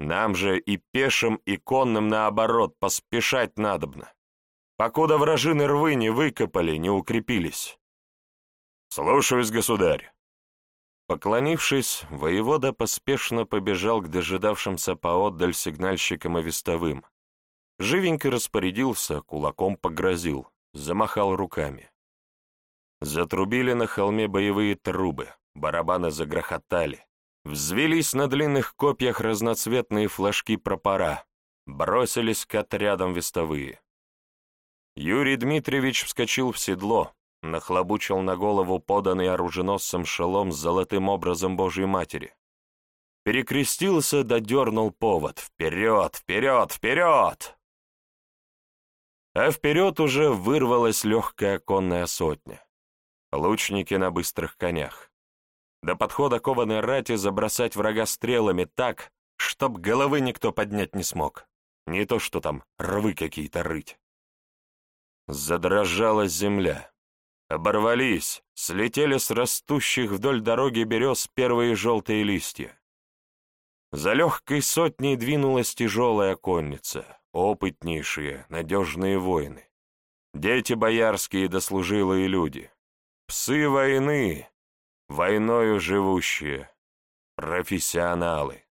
A: Нам же и пешим, и конным, наоборот, поспешать надобно, покуда вражины рвы не выкопали, не укрепились. Слушаюсь, государь. Поклонившись, воевода поспешно побежал к дожидавшимся поотдаль сигнальщикам и вестовым. Живенько распорядился, кулаком погрозил, замахал руками. Затрубили на холме боевые трубы, барабаны загрохотали. Взвелись на длинных копьях разноцветные флажки пропора, бросились к отрядам вестовые. Юрий Дмитриевич вскочил в седло, нахлобучил на голову поданный оруженосцем шелом с золотым образом Божьей Матери. Перекрестился да дернул повод. Вперед, вперед, вперед! А вперед уже вырвалась легкая конная сотня. Лучники на быстрых конях до подхода кованой рати забросать врага стрелами так, чтоб головы никто поднять не смог. Не то что там рвы какие-то рыть. Задрожала земля. Оборвались, слетели с растущих вдоль дороги берез первые желтые листья. За легкой сотней двинулась тяжелая конница, опытнейшие, надежные воины. Дети боярские дослужилые люди. Псы войны, войною живущие, профессионалы.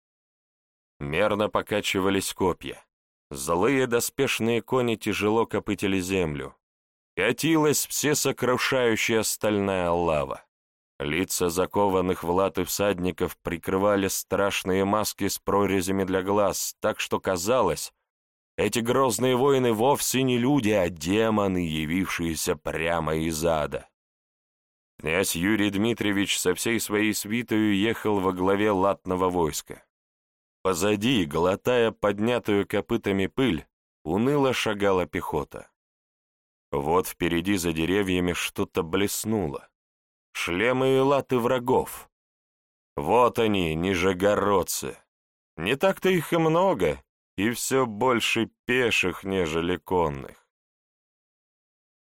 A: Мерно покачивались копья. Злые доспешные кони тяжело копытили землю. Катилась всесокрушающая стальная лава. Лица закованных в латы всадников прикрывали страшные маски с прорезями для глаз, так что казалось, эти грозные воины вовсе не люди, а демоны, явившиеся прямо из ада. Князь Юрий Дмитриевич со всей своей свитою ехал во главе латного войска. Позади, глотая поднятую копытами пыль, уныло шагала пехота. Вот впереди за деревьями что-то блеснуло. Шлемы и латы врагов. Вот они, нижегородцы. Не так-то их и много, и все больше пеших, нежели конных.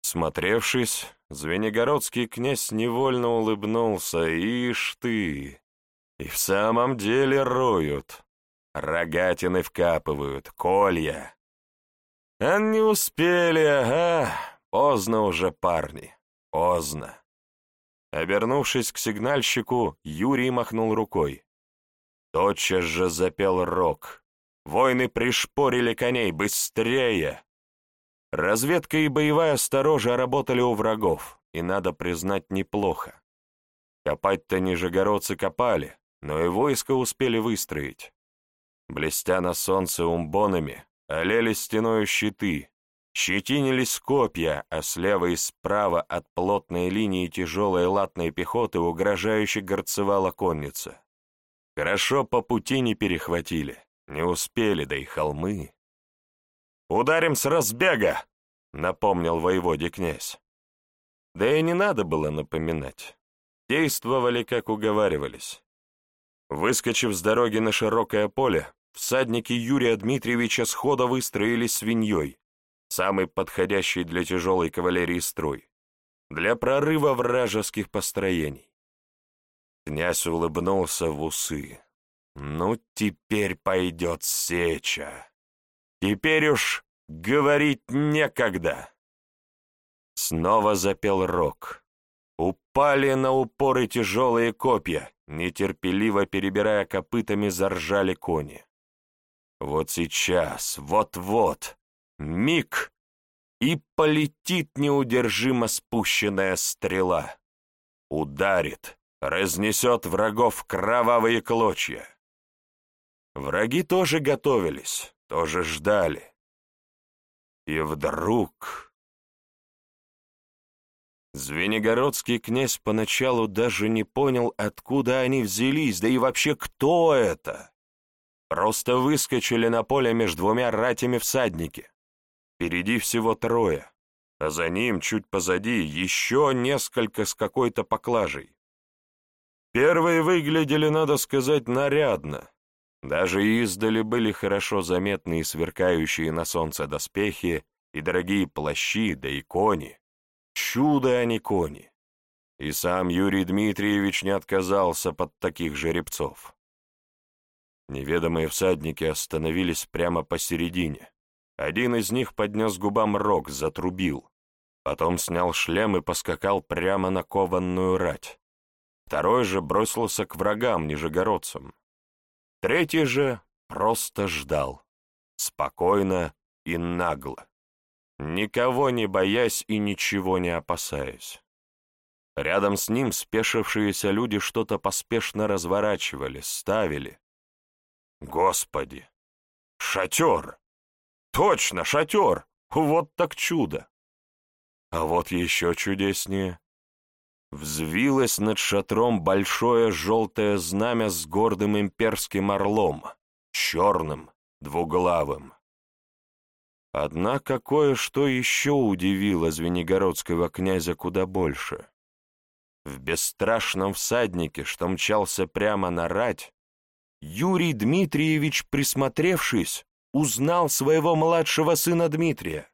A: Смотревшись, Звенигородский князь невольно улыбнулся. «Ишь ты! И в самом деле роют. Рогатины вкапывают, колья. А не успели, ага. Поздно уже, парни, поздно». Обернувшись к сигнальщику, Юрий махнул рукой. Тотчас же запел рог. Войны пришпорили коней быстрее. Разведка и боевая сторожа работали у врагов, и, надо признать, неплохо. Копать-то нижегородцы копали, но и войско успели выстроить. Блестя на солнце умбонами, олели стеною щиты, щетинились копья, а слева и справа от плотной линии тяжелой латной пехоты угрожающе горцевала конница. Хорошо по пути не перехватили, не успели, да и холмы. «Ударим с разбега!» — напомнил воеводе князь. Да и не надо было напоминать. Действовали, как уговаривались. Выскочив с дороги на широкое поле, всадники Юрия Дмитриевича схода выстроились свиньей, самый подходящий для тяжелой кавалерии строй, для прорыва вражеских построений. Князь улыбнулся в усы. «Ну, теперь пойдет сеча!» Теперь уж говорить некогда. Снова запел рок. Упали на упоры тяжелые копья, нетерпеливо перебирая копытами, заржали кони. Вот сейчас, вот-вот, миг, и полетит неудержимо спущенная стрела. Ударит, разнесет врагов кровавые клочья. Враги тоже готовились тоже ждали. И вдруг... Звенигородский князь поначалу даже не понял, откуда они взялись, да и вообще кто это. Просто выскочили на поле между двумя ратями всадники, Впереди всего трое, а за ним, чуть позади, еще несколько с какой-то поклажей. Первые выглядели, надо сказать, нарядно. Даже издали были хорошо заметны и сверкающие на солнце доспехи, и дорогие плащи, да и кони. Чудо, а не кони. И сам Юрий Дмитриевич не отказался под таких жеребцов. Неведомые всадники остановились прямо посередине. Один из них поднес губам рог, затрубил. Потом снял шлем и поскакал прямо на кованную рать. Второй же бросился к врагам, нижегородцам. Третий же просто ждал. Спокойно и нагло. Никого не боясь и ничего не опасаясь. Рядом с ним спешившиеся люди что-то поспешно разворачивали, ставили. Господи! Шатер! Точно, шатер! Вот так чудо! А вот еще чудеснее. Взвилось над шатром большое желтое знамя с гордым имперским орлом, черным, двуглавым. Однако кое-что еще удивило Звенигородского князя куда больше. В бесстрашном всаднике, что мчался прямо на рать, Юрий Дмитриевич, присмотревшись, узнал своего младшего сына Дмитрия.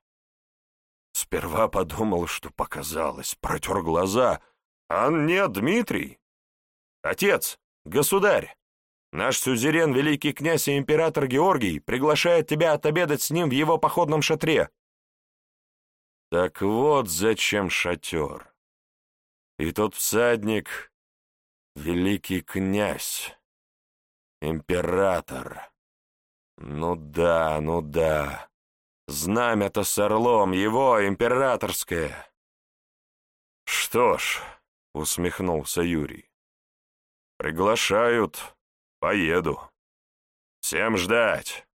A: Сперва подумал, что показалось, протер глаза, а нет, Дмитрий. Отец, государь, наш сюзерен, великий князь и император Георгий, приглашает тебя отобедать с ним в его походном шатре. Так вот зачем шатер. И тот всадник — великий князь, император. Ну да, ну да. Знамя-то с орлом, его, императорское. Что ж, усмехнулся Юрий. Приглашают, поеду. Всем ждать.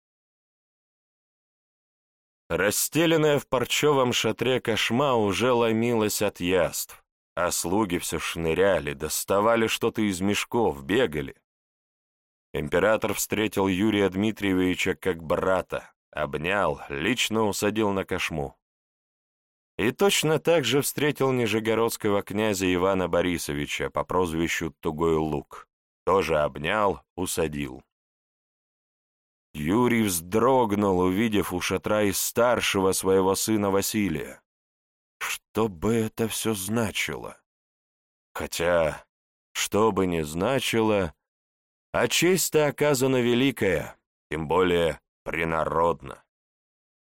A: Расстеленная в парчевом шатре кошма уже ломилась от яств, а слуги все шныряли, доставали что-то из мешков, бегали. Император встретил Юрия Дмитриевича как брата, обнял, лично усадил на кошму. И точно так же встретил нижегородского князя Ивана Борисовича по прозвищу Тугой Лук. Тоже обнял, усадил. Юрий вздрогнул, увидев у шатра и старшего своего сына Василия. Что бы это все значило? Хотя, что бы ни значило, а честь-то оказана великая, тем более принародно.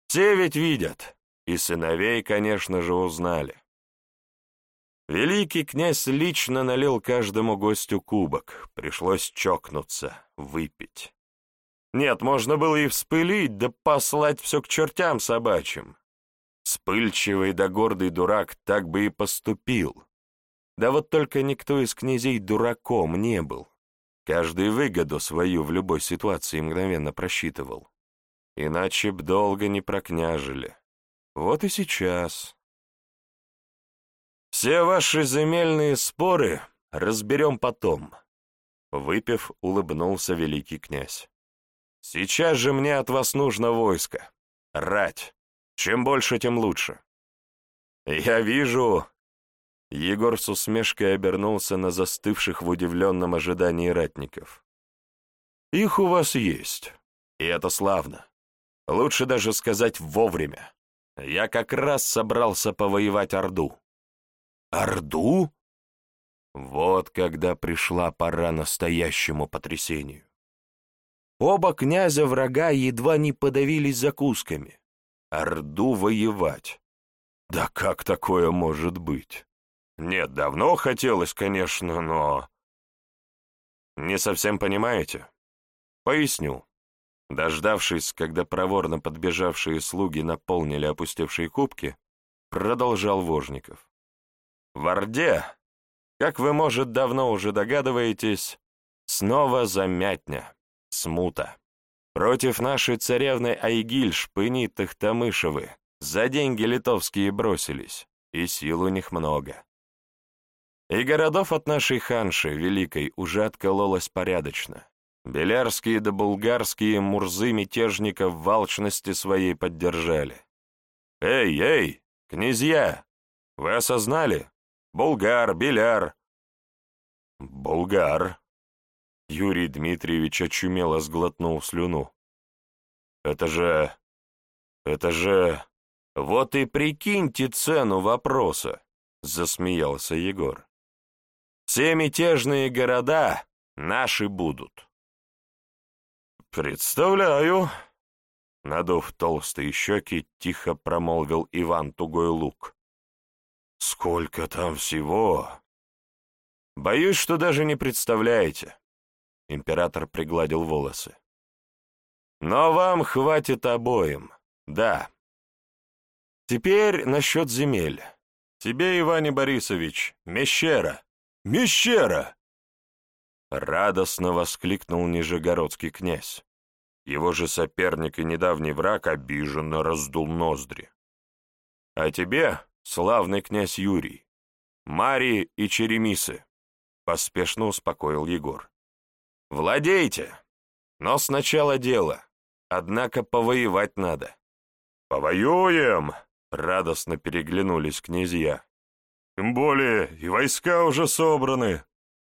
A: Все ведь видят, и сыновей, конечно же, узнали. Великий князь лично налил каждому гостю кубок, пришлось чокнуться, выпить. Нет, можно было и вспылить, да послать все к чертям собачьим. Вспыльчивый да гордый дурак так бы и поступил. Да вот только никто из князей дураком не был. Каждый выгоду свою в любой ситуации мгновенно просчитывал. Иначе б долго не прокняжили. Вот и сейчас. Все ваши земельные споры разберем потом. Выпив, улыбнулся великий князь. Сейчас же мне от вас нужно войско. Рать. Чем больше, тем лучше. Я вижу, Егор с усмешкой обернулся на застывших в удивленном ожидании ратников. «Их у вас есть, и это славно. Лучше даже сказать вовремя. Я как раз собрался повоевать Орду». «Орду?» Вот когда пришла пора настоящему потрясению. Оба князя врага едва не подавились закусками. Орду воевать. Да как такое может быть? Нет, давно хотелось, конечно, но... Не совсем понимаете? Поясню. Дождавшись, когда проворно подбежавшие слуги наполнили опустевшие кубки, продолжал Вожников. В Орде, как вы, может, давно уже догадываетесь, снова замятня, смута. Против нашей царевны Айгиль шпыни Тахтамышевы за деньги литовские бросились, и сил у них много. И городов от нашей ханши, великой, уже откололось порядочно. Белярские да булгарские мурзы мятежников в алчности своей поддержали. Эй, эй, князья! Вы осознали? Булгар, Беляр!» «Булгар!» Юрий Дмитриевич очумело сглотнул слюну. «Это же... это же... вот и прикиньте цену вопроса!» — засмеялся Егор. «Все мятежные города наши будут». «Представляю!» Надув толстые щеки, тихо промолвил Иван Тугой Лук. «Сколько там всего!» «Боюсь, что даже не представляете», — император пригладил волосы. «Но вам хватит обоим, да. Теперь насчет земель. Тебе, Иване Борисович, Мещера! Мещера!» Радостно воскликнул Нижегородский князь. Его же соперник и недавний враг обиженно раздул ноздри. «А тебе, славный князь Юрий, Марии и Черемисы!» поспешно успокоил Егор. «Владейте! Но сначала дело. Однако повоевать надо». «Повоюем!» — радостно переглянулись князья. «Тем более и войска уже собраны.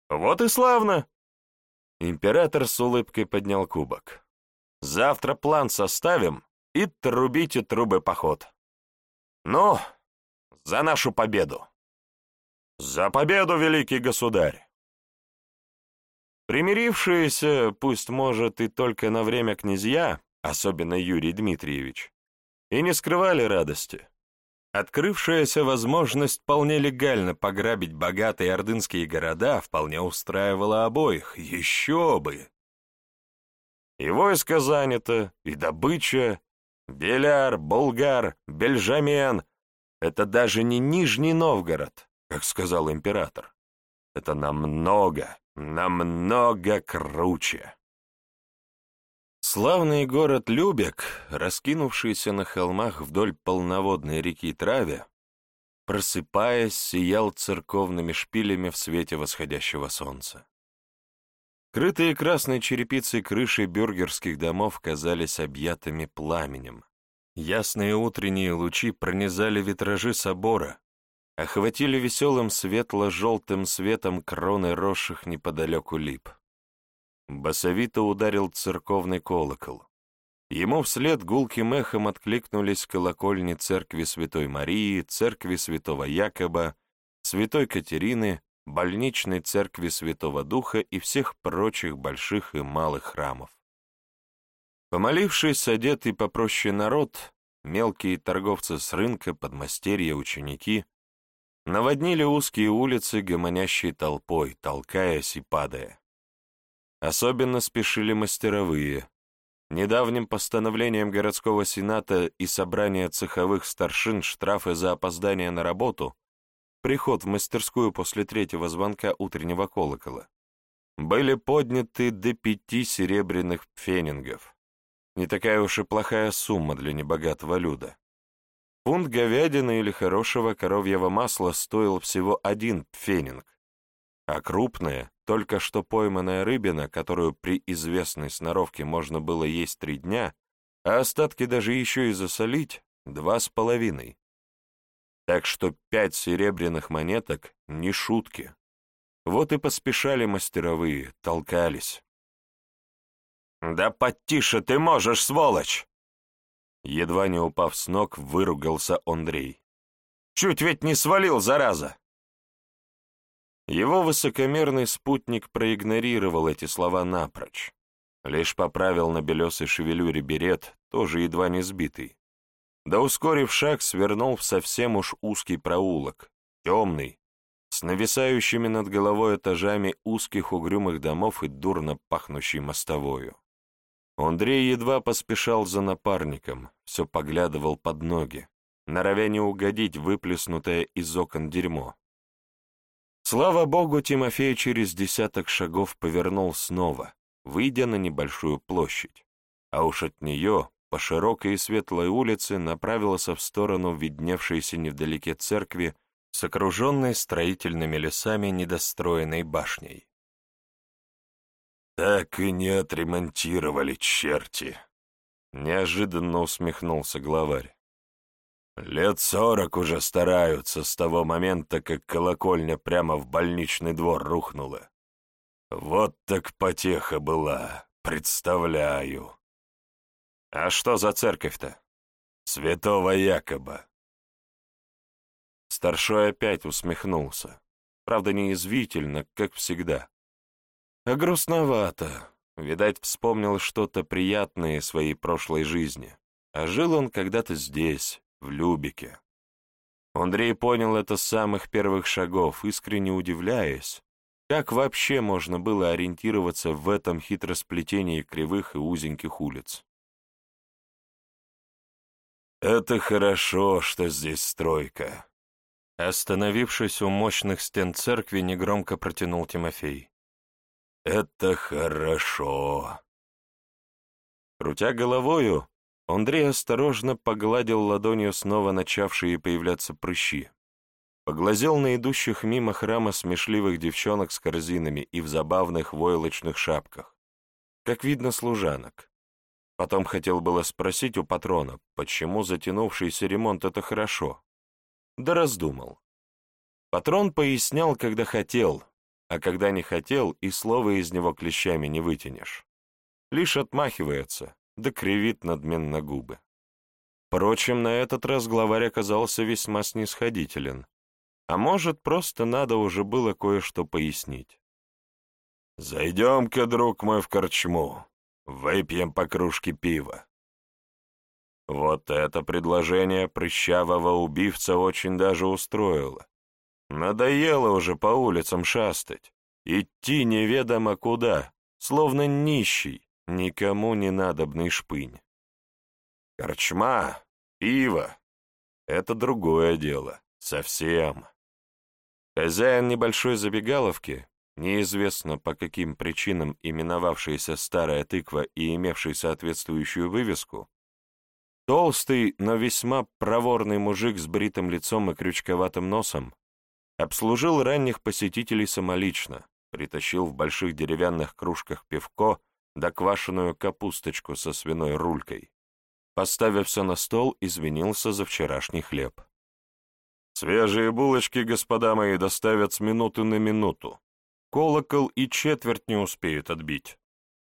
A: Вот и славно!» Император с улыбкой поднял кубок. «Завтра план составим и трубите трубы поход. Ну, за нашу победу!» «За победу, великий государь!» Примирившиеся, пусть, может, и только на время князья, особенно Юрий Дмитриевич, и не скрывали радости. Открывшаяся возможность вполне легально пограбить богатые ордынские города вполне устраивала обоих, еще бы. И войско занято, и добыча, Беляр, Болгар, Бельжамен — это даже не Нижний Новгород, как сказал император. Это намного, намного круче. Славный город Любек, раскинувшийся на холмах вдоль полноводной реки Траве, просыпаясь, сиял церковными шпилями в свете восходящего солнца. Крытые красной черепицей крыши бюргерских домов казались объятыми пламенем. Ясные утренние лучи пронизали витражи собора, охватили веселым светло-желтым светом кроны росших неподалеку лип. Басовито ударил церковный колокол. Ему вслед гулким эхом откликнулись колокольни церкви Святой Марии, церкви Святого Якоба, Святой Катерины, больничной церкви Святого Духа и всех прочих больших и малых храмов. Помолившись, одетый попроще народ, мелкие торговцы с рынка, подмастерья, ученики, наводнили узкие улицы, гомонящей толпой, толкаясь и падая. Особенно спешили мастеровые. Недавним постановлением городского сената и собрания цеховых старшин штрафы за опоздание на работу, приход в мастерскую после третьего звонка утреннего колокола, были подняты до пяти серебряных пфенингов. Не такая уж и плохая сумма для небогатого люда. Фунт говядины или хорошего коровьего масла стоил всего один пфенинг, а крупная, только что пойманная рыбина, которую при известной сноровке можно было есть три дня, а остатки даже еще и засолить, два с половиной. Так что пять серебряных монеток — не шутки. Вот и поспешали мастеровые, толкались. «Да потише ты можешь, сволочь!» Едва не упав с ног, выругался Андрей. «Чуть ведь не свалил, зараза!» Его высокомерный спутник проигнорировал эти слова напрочь. Лишь поправил на белесой шевелюре берет, тоже едва не сбитый. Да ускорив шаг, свернул в совсем уж узкий проулок, темный, с нависающими над головой этажами узких угрюмых домов и дурно пахнущей мостовою. Андрей едва поспешал за напарником, все поглядывал под ноги, норовя не угодить выплеснутое из окон дерьмо. Слава богу, Тимофей через десяток шагов повернул снова, выйдя на небольшую площадь, а уж от нее, по широкой и светлой улице, направился в сторону видневшейся невдалеке церкви с окруженной строительными лесами недостроенной башней. «Так и не отремонтировали черти», — неожиданно усмехнулся главарь. Лет сорок уже стараются с того момента, как колокольня прямо в больничный двор рухнула. Вот так потеха была, представляю. А что за церковь-то? Святого Якоба. Старшой опять усмехнулся. Правда, неизвительно, как всегда. А грустновато. Видать, вспомнил что-то приятное своей прошлой жизни. А жил он когда-то здесь, в Любике. Андрей понял это с самых первых шагов, искренне удивляясь, как вообще можно было ориентироваться в этом хитросплетении кривых и узеньких улиц. «Это хорошо, что здесь стройка», Остановившись у мощных стен церкви, негромко протянул Тимофей. «Это хорошо!» Крутя головою, Андрей осторожно погладил ладонью снова начавшие появляться прыщи. Поглазел на идущих мимо храма смешливых девчонок с корзинами и в забавных войлочных шапках. Как видно, служанок. Потом хотел было спросить у патрона, почему затянувшийся ремонт — это хорошо. Да раздумал. Патрон пояснял, когда хотел, а когда не хотел, и слова из него клещами не вытянешь. Лишь отмахивается, да кривит надменно губы. Впрочем, на этот раз главарь оказался весьма снисходителен. А может, просто надо уже было кое-что пояснить. «Зайдем-ка, друг мой, в корчму. Выпьем по кружке пива». Вот это предложение прыщавого убивца очень даже устроило. Надоело уже по улицам шастать, идти неведомо куда, словно нищий, никому не надобный шпынь. Корчма, пиво — это другое дело, совсем. Хозяин небольшой забегаловки, неизвестно по каким причинам именовавшаяся старая тыква и имевший соответствующую вывеску, толстый, но весьма проворный мужик с бритым лицом и крючковатым носом, обслужил ранних посетителей самолично, притащил в больших деревянных кружках пивко да квашеную капусточку со свиной рулькой. Поставив все на стол, извинился за вчерашний хлеб. Свежие булочки, господа мои, доставят с минуты на минуту. Колокол и четверть не успеют отбить.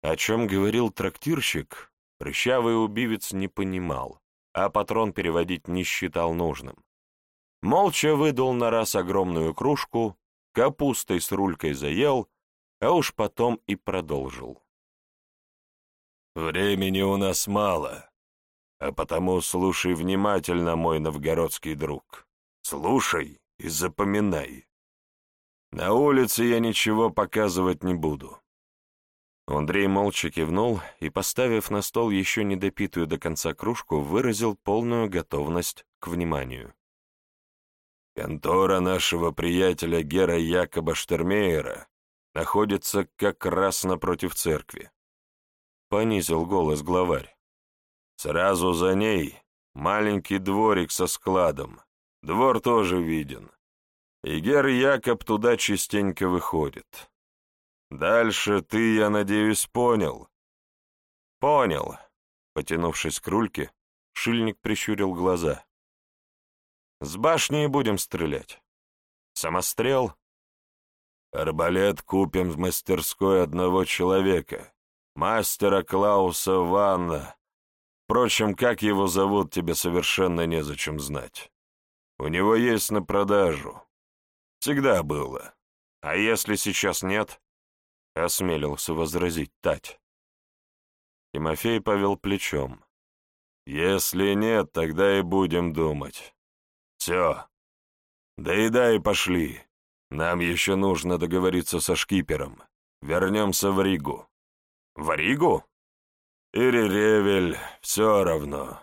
A: О чем говорил трактирщик, прыщавый убивец не понимал, а патрон переводить не считал нужным. Молча выдал на раз огромную кружку, капустой с рулькой заел, а уж потом и продолжил. «Времени у нас мало, а потому слушай внимательно, мой новгородский друг. Слушай и запоминай. На улице я ничего показывать не буду. Андрей молча кивнул и, поставив на стол еще недопитую до конца кружку, выразил полную готовность к вниманию. Контора нашего приятеля Гера Якоба Штермейера находится как раз напротив церкви. Понизил голос главарь. Сразу за ней маленький дворик со складом, Двор тоже виден. И гер Якоб туда частенько выходит. Дальше ты, я надеюсь, понял? Понял. Потянувшись к рульке, шильник прищурил глаза. С башни будем стрелять. Самострел? Арбалет купим в мастерской одного человека, мастера Клауса Ванна. Впрочем, как его зовут, тебе совершенно незачем знать. У него есть на продажу. Всегда было. А если сейчас нет? Осмелился возразить Тать. Тимофей повел плечом. Если нет, тогда и будем думать. Все. Доедай и пошли. Нам еще нужно договориться со шкипером. Вернемся в Ригу. В Ригу? Или Ревель, все равно.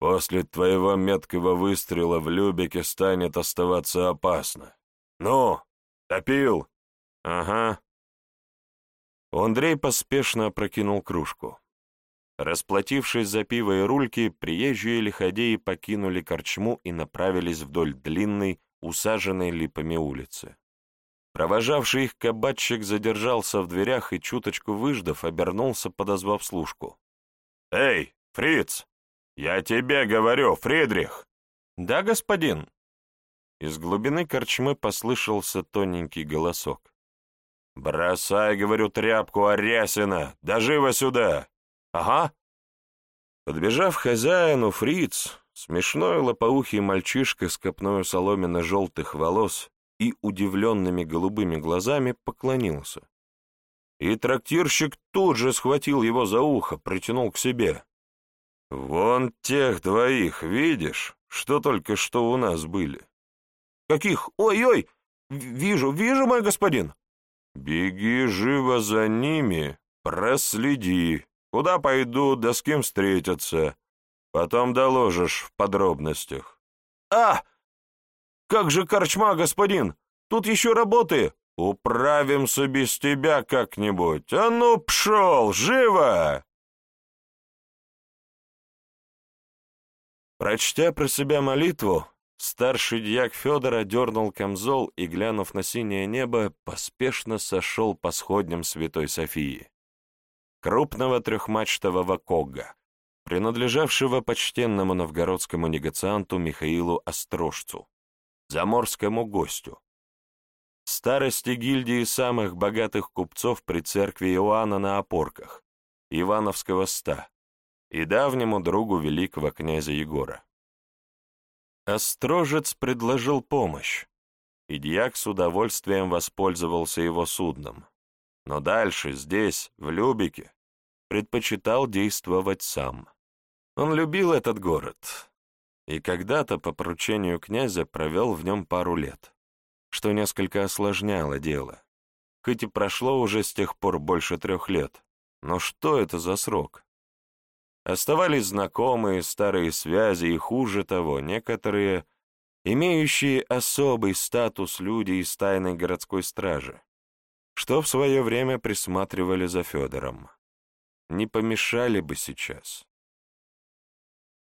A: После твоего меткого выстрела в Любике станет оставаться опасно. Ну, топил? Ага. Андрей поспешно опрокинул кружку. Расплатившись за пиво и рульки, приезжие лиходеи покинули корчму и направились вдоль длинной, усаженной липами улицы. Провожавший их кабачик задержался в дверях и, чуточку выждав, обернулся, подозвав служку. «Эй, фриц!» «Я тебе говорю, Фридрих! «Да, господин?» Из глубины корчмы послышался тоненький голосок. «Бросай, — говорю, — тряпку, Арясина! Да живо сюда!» «Ага!» Подбежав к хозяину, фриц, смешной лопоухий мальчишка с копною соломенно-желтых волос и удивленными голубыми глазами поклонился. И трактирщик тут же схватил его за ухо, притянул к себе. «Вон тех двоих, видишь, что только что у нас были?» «Каких? Ой-ой! Вижу, вижу, мой господин!» «Беги живо за ними, проследи, куда пойдут, да с кем встретятся. Потом доложишь в подробностях». «А! Как же корчма, господин! Тут еще работы!» «Управимся без тебя как-нибудь! А ну, пшел, живо!» Прочтя про себя молитву, Старший дьяк Федор одернул камзол и, глянув на синее небо, поспешно сошел по сходням Святой Софии, крупного трехмачтового когга, принадлежавшего почтенному новгородскому негацианту Михаилу Острожцу, заморскому гостю, старости гильдии самых богатых купцов при церкви Иоанна на опорках, Ивановского ста, и давнему другу великого князя Егора. Острожец предложил помощь, и дьяк с удовольствием воспользовался его судном. Но дальше, здесь, в Любике, предпочитал действовать сам. Он любил этот город, и когда-то по поручению князя провел в нем пару лет, что несколько осложняло дело. Хоть и прошло уже с тех пор больше трех лет, но что это за срок? Оставались знакомые, старые связи и, хуже того, некоторые, имеющие особый статус люди из тайной городской стражи, что в свое время присматривали за Федором. Не помешали бы сейчас.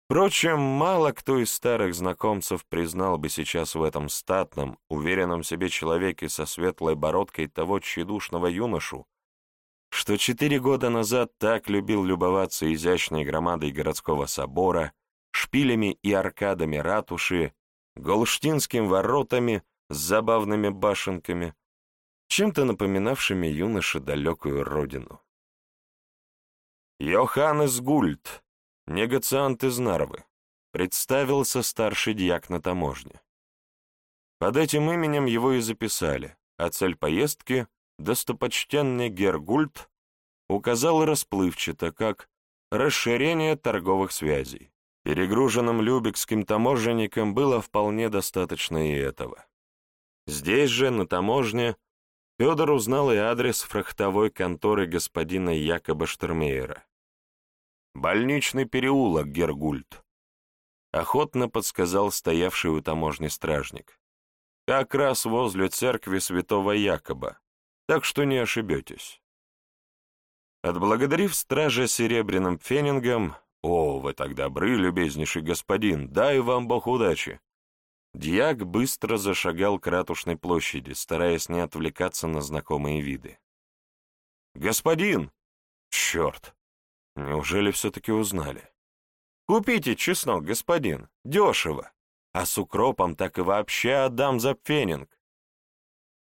A: Впрочем, мало кто из старых знакомцев признал бы сейчас в этом статном, уверенном себе человеке со светлой бородкой того тщедушного юношу, что четыре года назад так любил любоваться изящной громадой городского собора, шпилями и аркадами ратуши, голштинским воротами с забавными башенками, чем-то напоминавшими юноше далекую родину. Йоханнес Гульт, негациант из Нарвы, представился старший дьяк на таможне. Под этим именем его и записали, а цель поездки достопочтенный Гергульт указал расплывчато, как расширение торговых связей. Перегруженным любекским таможенникам было вполне достаточно и этого. Здесь же, на таможне, Федор узнал и адрес фрахтовой конторы господина Якоба Штермейера. «Больничный переулок, Гергульт», — охотно подсказал стоявший у таможни стражник. «Как раз возле церкви святого Якоба, так что не ошибетесь. Отблагодарив стража серебряным фенингом, «О, вы так добры, любезнейший господин, дай вам Бог удачи!» Дьяк быстро зашагал к ратушной площади, стараясь не отвлекаться на знакомые виды. «Господин!» «Черт! Неужели все-таки узнали?» «Купите чеснок, господин, дешево, а с укропом так и вообще отдам за пфенинг».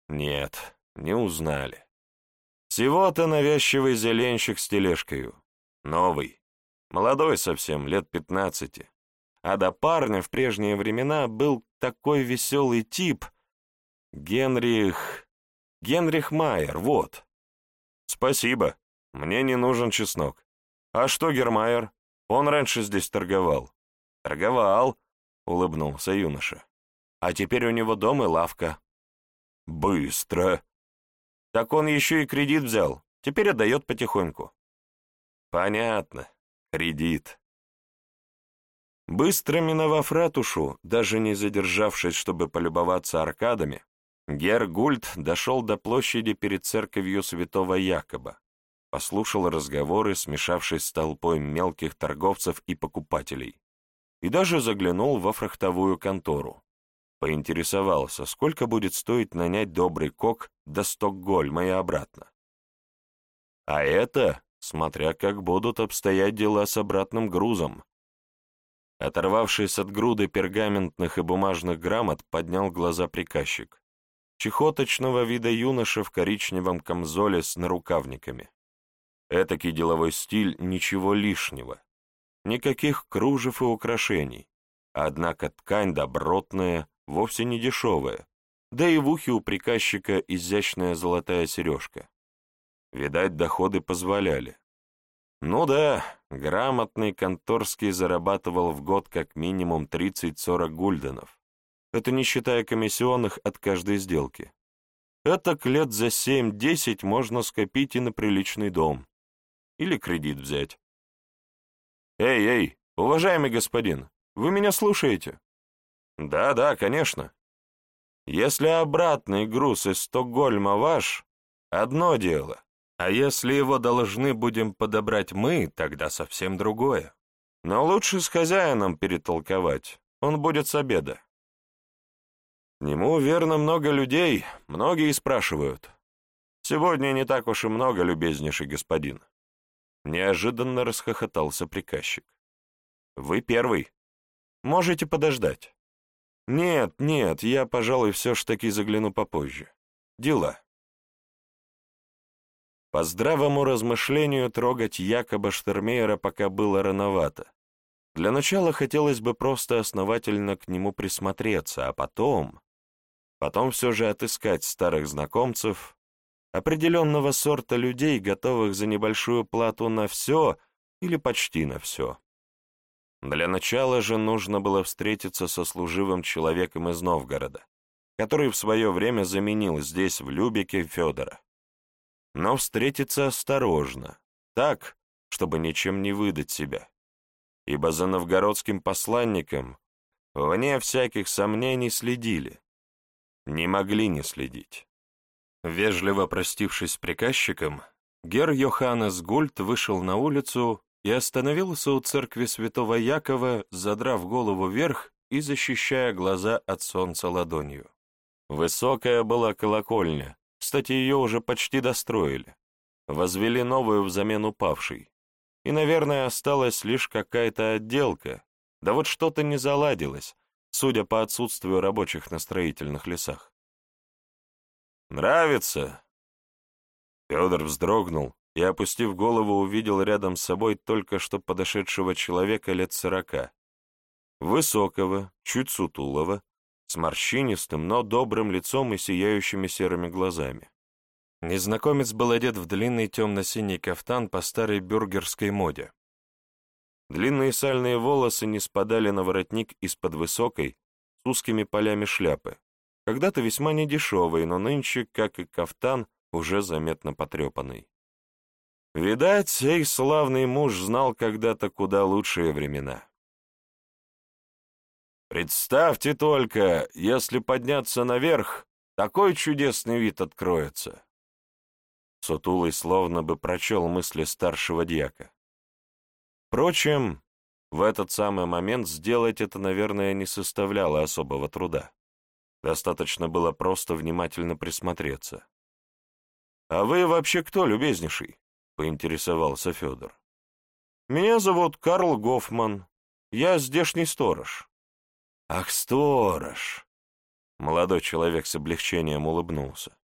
A: «Нет, не узнали. Всего-то навязчивый зеленщик с тележкою. Новый. Молодой совсем, лет пятнадцати. А до парня в прежние времена был такой веселый тип. Генрих... Генрих Майер, вот. Спасибо. Мне не нужен чеснок. А что Гермайер? Он раньше здесь торговал. Торговал, улыбнулся юноша. А теперь у него дом и лавка. Быстро. Так он еще и кредит взял, теперь отдает потихоньку. Понятно, кредит. Быстро миновав ратушу, даже не задержавшись, чтобы полюбоваться аркадами, Гергульт дошел до площади перед церковью святого Якоба, послушал разговоры, смешавшись с толпой мелких торговцев и покупателей, и даже заглянул во фрахтовую контору, Поинтересовался, сколько будет стоить нанять добрый кок до Стокгольма и обратно. А это, смотря как будут обстоять дела с обратным грузом. Оторвавшись от груды пергаментных и бумажных грамот, поднял глаза приказчик. Чехоточного вида юноша в коричневом камзоле с нарукавниками. Этакий деловой стиль — ничего лишнего. Никаких кружев и украшений. Однако ткань добротная, вовсе не дешевая. Да и в ухе у приказчика изящная золотая сережка. Видать, доходы позволяли. Ну да, грамотный конторский зарабатывал в год как минимум 30-40 гульденов. Это не считая комиссионных от каждой сделки. Это лет за 7-10 можно скопить и на приличный дом. Или кредит взять. «Эй, эй, уважаемый господин, вы меня слушаете?» «Да, да, конечно. Если обратный груз из Стокгольма ваш, одно дело. А если его должны будем подобрать мы, тогда совсем другое. Но лучше с хозяином перетолковать, он будет с обеда. К нему, верно, много людей, многие спрашивают. Сегодня не так уж и много, любезнейший господин. Неожиданно расхохотался приказчик. Вы первый. Можете подождать. Нет, нет, я, пожалуй, все ж таки загляну попозже. Дела. По здравому размышлению трогать якобы Штермейера пока было рановато. Для начала хотелось бы просто основательно к нему присмотреться, а потом... Потом все же отыскать старых знакомцев, определенного сорта людей, готовых за небольшую плату на все или почти на все. Для начала же нужно было встретиться со служивым человеком из Новгорода, который в свое время заменил здесь, в Любике, Федора но встретиться осторожно, так, чтобы ничем не выдать себя, ибо за новгородским посланником, вне всяких сомнений, следили, не могли не следить. Вежливо простившись с приказчиком, гер Йоханнес Гульт вышел на улицу и остановился у церкви святого Якова, задрав голову вверх и защищая глаза от солнца ладонью. Высокая была колокольня, кстати, ее уже почти достроили. Возвели новую взамен упавшей. И, наверное, осталась лишь какая-то отделка. Да вот что-то не заладилось, судя по отсутствию рабочих на строительных лесах. «Нравится?» Федор вздрогнул и, опустив голову, увидел рядом с собой только что подошедшего человека лет сорока. Высокого, чуть сутулого, с морщинистым, но добрым лицом и сияющими серыми глазами. Незнакомец был одет в длинный темно-синий кафтан по старой бюргерской моде. Длинные сальные волосы не спадали на воротник из-под высокой, с узкими полями шляпы, когда-то весьма недешевой, но нынче, как и кафтан, уже заметно потрепанный. Видать, сей славный муж знал когда-то куда лучшие времена. Представьте только, если подняться наверх, такой чудесный вид откроется. Сутулый словно бы прочел мысли старшего дьяка. Впрочем, в этот самый момент сделать это, наверное, не составляло особого труда. Достаточно было просто внимательно присмотреться. «А вы вообще кто, любезнейший?» — поинтересовался Федор. «Меня зовут Карл Гофман. Я здешний сторож». «Ах, сторож!» Молодой человек с облегчением улыбнулся.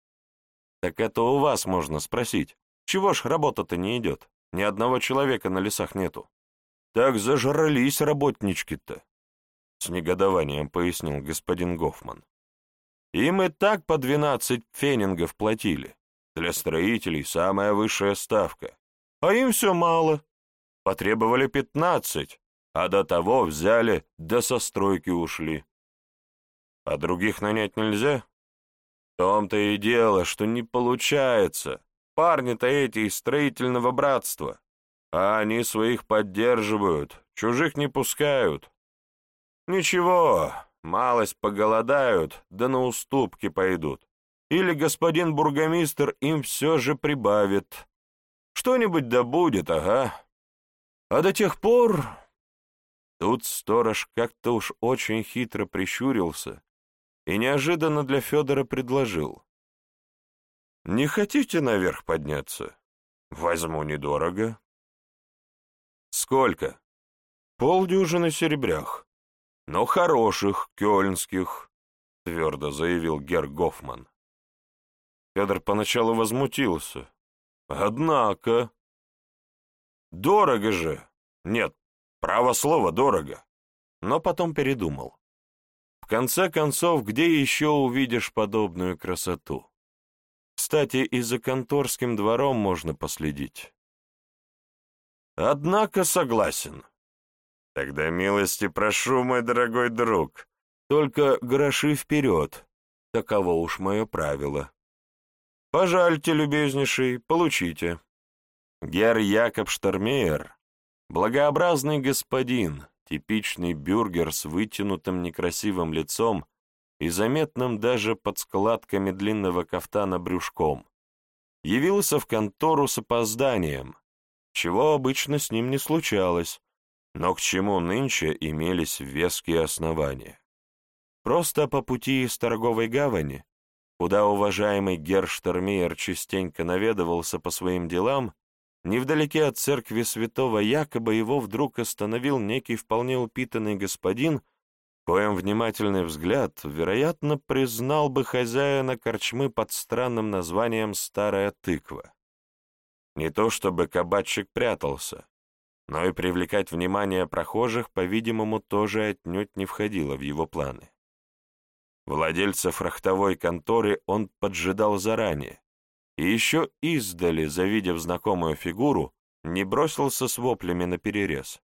A: «Так это у вас можно спросить. Чего ж работа-то не идет? Ни одного человека на лесах нету». «Так зажрались работнички-то», — с негодованием пояснил господин Гофман. «Им и так по двенадцать фенингов платили. Для строителей самая высшая ставка. А им все мало. Потребовали пятнадцать, а до того взяли, да со стройки ушли. А других нанять нельзя? В том-то и дело, что не получается. Парни-то эти из строительного братства, а они своих поддерживают, чужих не пускают. Ничего, малость поголодают, да на уступки пойдут. Или господин бургомистр им все же прибавит. Что-нибудь да будет, ага. А до тех пор Тут сторож как-то уж очень хитро прищурился и неожиданно для Федора предложил. «Не хотите наверх подняться? Возьму недорого». «Сколько?» полдюжины серебрях, но хороших, кёльнских, — твердо заявил Гер Гофман. Федор поначалу возмутился. Однако... Дорого же. Нет, право слово, дорого. Но потом передумал. В конце концов, где еще увидишь подобную красоту? Кстати, и за конторским двором можно последить. Однако согласен. Тогда милости прошу, мой дорогой друг. Только гроши вперед. Таково уж мое правило. Пожальте, любезнейший, получите. Гер Якоб Штормейер, благообразный господин, типичный бюргер с вытянутым некрасивым лицом и заметным даже под складками длинного кафтана брюшком, явился в контору с опозданием, чего обычно с ним не случалось, но к чему нынче имелись веские основания. Просто по пути из торговой гавани, куда уважаемый Герштермейер частенько наведывался по своим делам, невдалеке от церкви святого якобы его вдруг остановил некий вполне упитанный господин, коим внимательный взгляд, вероятно, признал бы хозяина корчмы под странным названием «Старая тыква». Не то чтобы кабачик прятался, но и привлекать внимание прохожих, по-видимому, тоже отнюдь не входило в его планы. Владельца фрахтовой конторы он поджидал заранее, и еще издали, завидев знакомую фигуру, не бросился с воплями на перерез,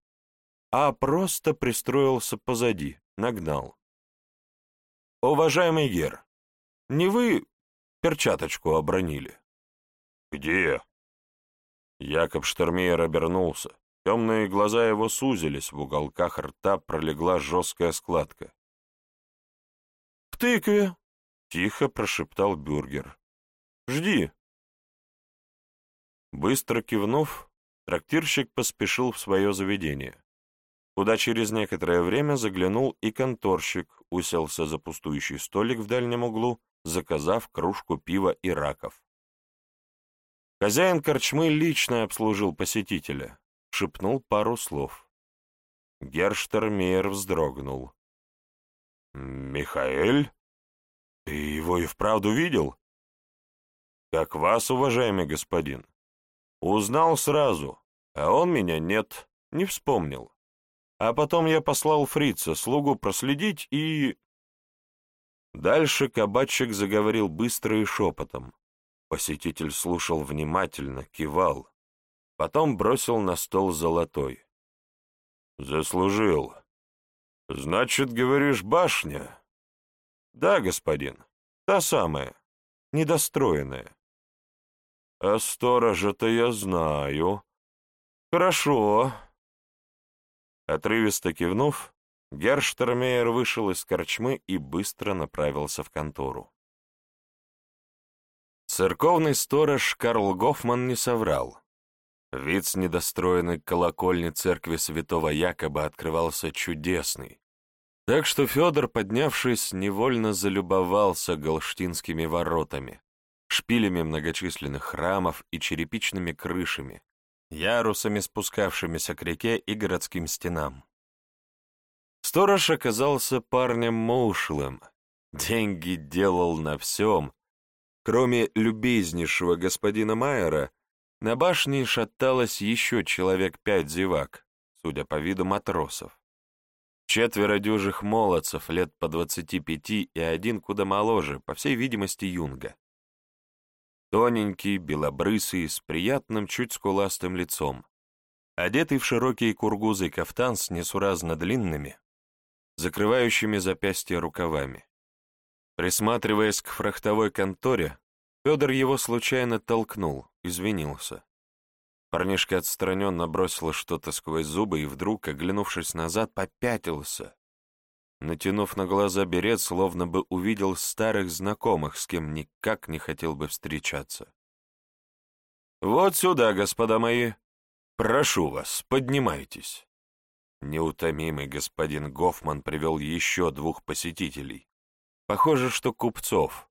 A: а просто пристроился позади, нагнал. «Уважаемый Гер, не вы перчаточку обронили?» «Где?» Якоб Штормейер обернулся. Темные глаза его сузились, в уголках рта пролегла жесткая складка. «В тыкве!» — тихо прошептал Бюргер. «Жди!» Быстро кивнув, трактирщик поспешил в свое заведение, куда через некоторое время заглянул и конторщик, уселся за пустующий столик в дальнем углу, заказав кружку пива и раков. Хозяин корчмы лично обслужил посетителя, шепнул пару слов. Герштермейер вздрогнул. «Михаэль? Ты его и вправду видел?» «Как вас, уважаемый господин. Узнал сразу, а он меня нет, не вспомнил. А потом я послал фрица, слугу проследить и...» Дальше кабачик заговорил быстро и шепотом. Посетитель слушал внимательно, кивал. Потом бросил на стол золотой. «Заслужил. Значит, говоришь, башня?» «Да, господин, та самая, недостроенная». «А сторожа-то я знаю. Хорошо». Отрывисто кивнув, Герштермейер вышел из корчмы и быстро направился в контору. Церковный сторож Карл Гофман не соврал. Вид с недостроенной колокольни церкви святого Якоба открывался чудесный, так что Федор, поднявшись, невольно залюбовался галштинскими воротами, шпилями многочисленных храмов и черепичными крышами, ярусами, спускавшимися к реке и городским стенам. Сторож оказался парнем мушлым, деньги делал на всем, Кроме любезнейшего господина Майера, на башне шаталось еще человек пять зевак, судя по виду матросов. Четверо дюжих молодцев, лет по двадцати пяти, и один куда моложе, по всей видимости, юнга. Тоненький, белобрысый, с приятным, чуть скуластым лицом, одетый в широкие кургузы кафтан с несуразно длинными, закрывающими запястья рукавами. Присматриваясь к фрахтовой конторе, Федор его случайно толкнул, извинился. Парнишка отстраненно бросил что-то сквозь зубы и вдруг, оглянувшись назад, попятился. Натянув на глаза берет, словно бы увидел старых знакомых, с кем никак не хотел бы встречаться. «Вот сюда, господа мои! Прошу вас, поднимайтесь!» Неутомимый господин Гофман привел еще двух посетителей, Похоже, что купцов.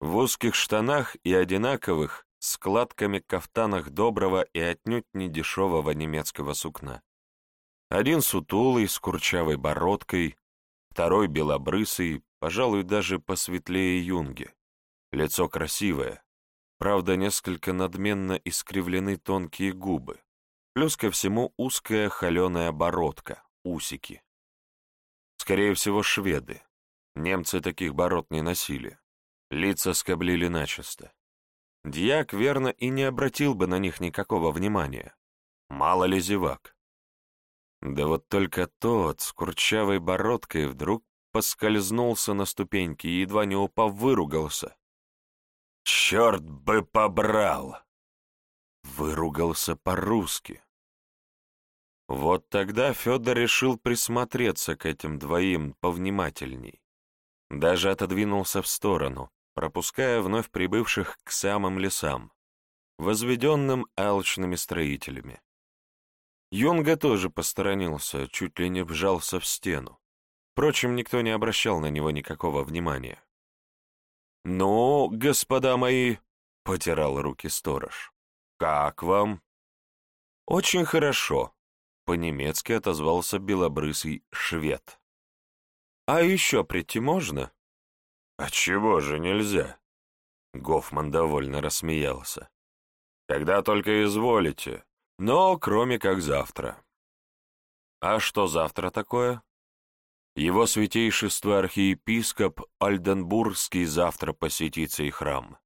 A: В узких штанах и одинаковых, складками кафтанах доброго и отнюдь не дешевого немецкого сукна. Один сутулый, с курчавой бородкой, второй белобрысый, пожалуй, даже посветлее юнги. Лицо красивое, правда, несколько надменно искривлены тонкие губы, плюс ко всему узкая холеная бородка, усики. Скорее всего, шведы. Немцы таких бород не носили. Лица скоблили начисто. Дьяк, верно, и не обратил бы на них никакого внимания. Мало ли зевак. Да вот только тот с курчавой бородкой вдруг поскользнулся на ступеньки и, едва не упав, выругался. «Черт бы побрал!» Выругался по-русски. Вот тогда Федор решил присмотреться к этим двоим повнимательней. Даже отодвинулся в сторону, пропуская вновь прибывших к самым лесам, возведенным алчными строителями. Юнга тоже посторонился, чуть ли не вжался в стену. Впрочем, никто не обращал на него никакого внимания. «Ну, господа мои», — потирал руки сторож, — «как вам?» «Очень хорошо», — по-немецки отозвался белобрысый швед. «А еще прийти можно?» «А чего же нельзя?» Гофман довольно рассмеялся. «Когда только изволите, но кроме как завтра. А что завтра такое? Его святейшество архиепископ Альденбургский завтра посетит сей храм.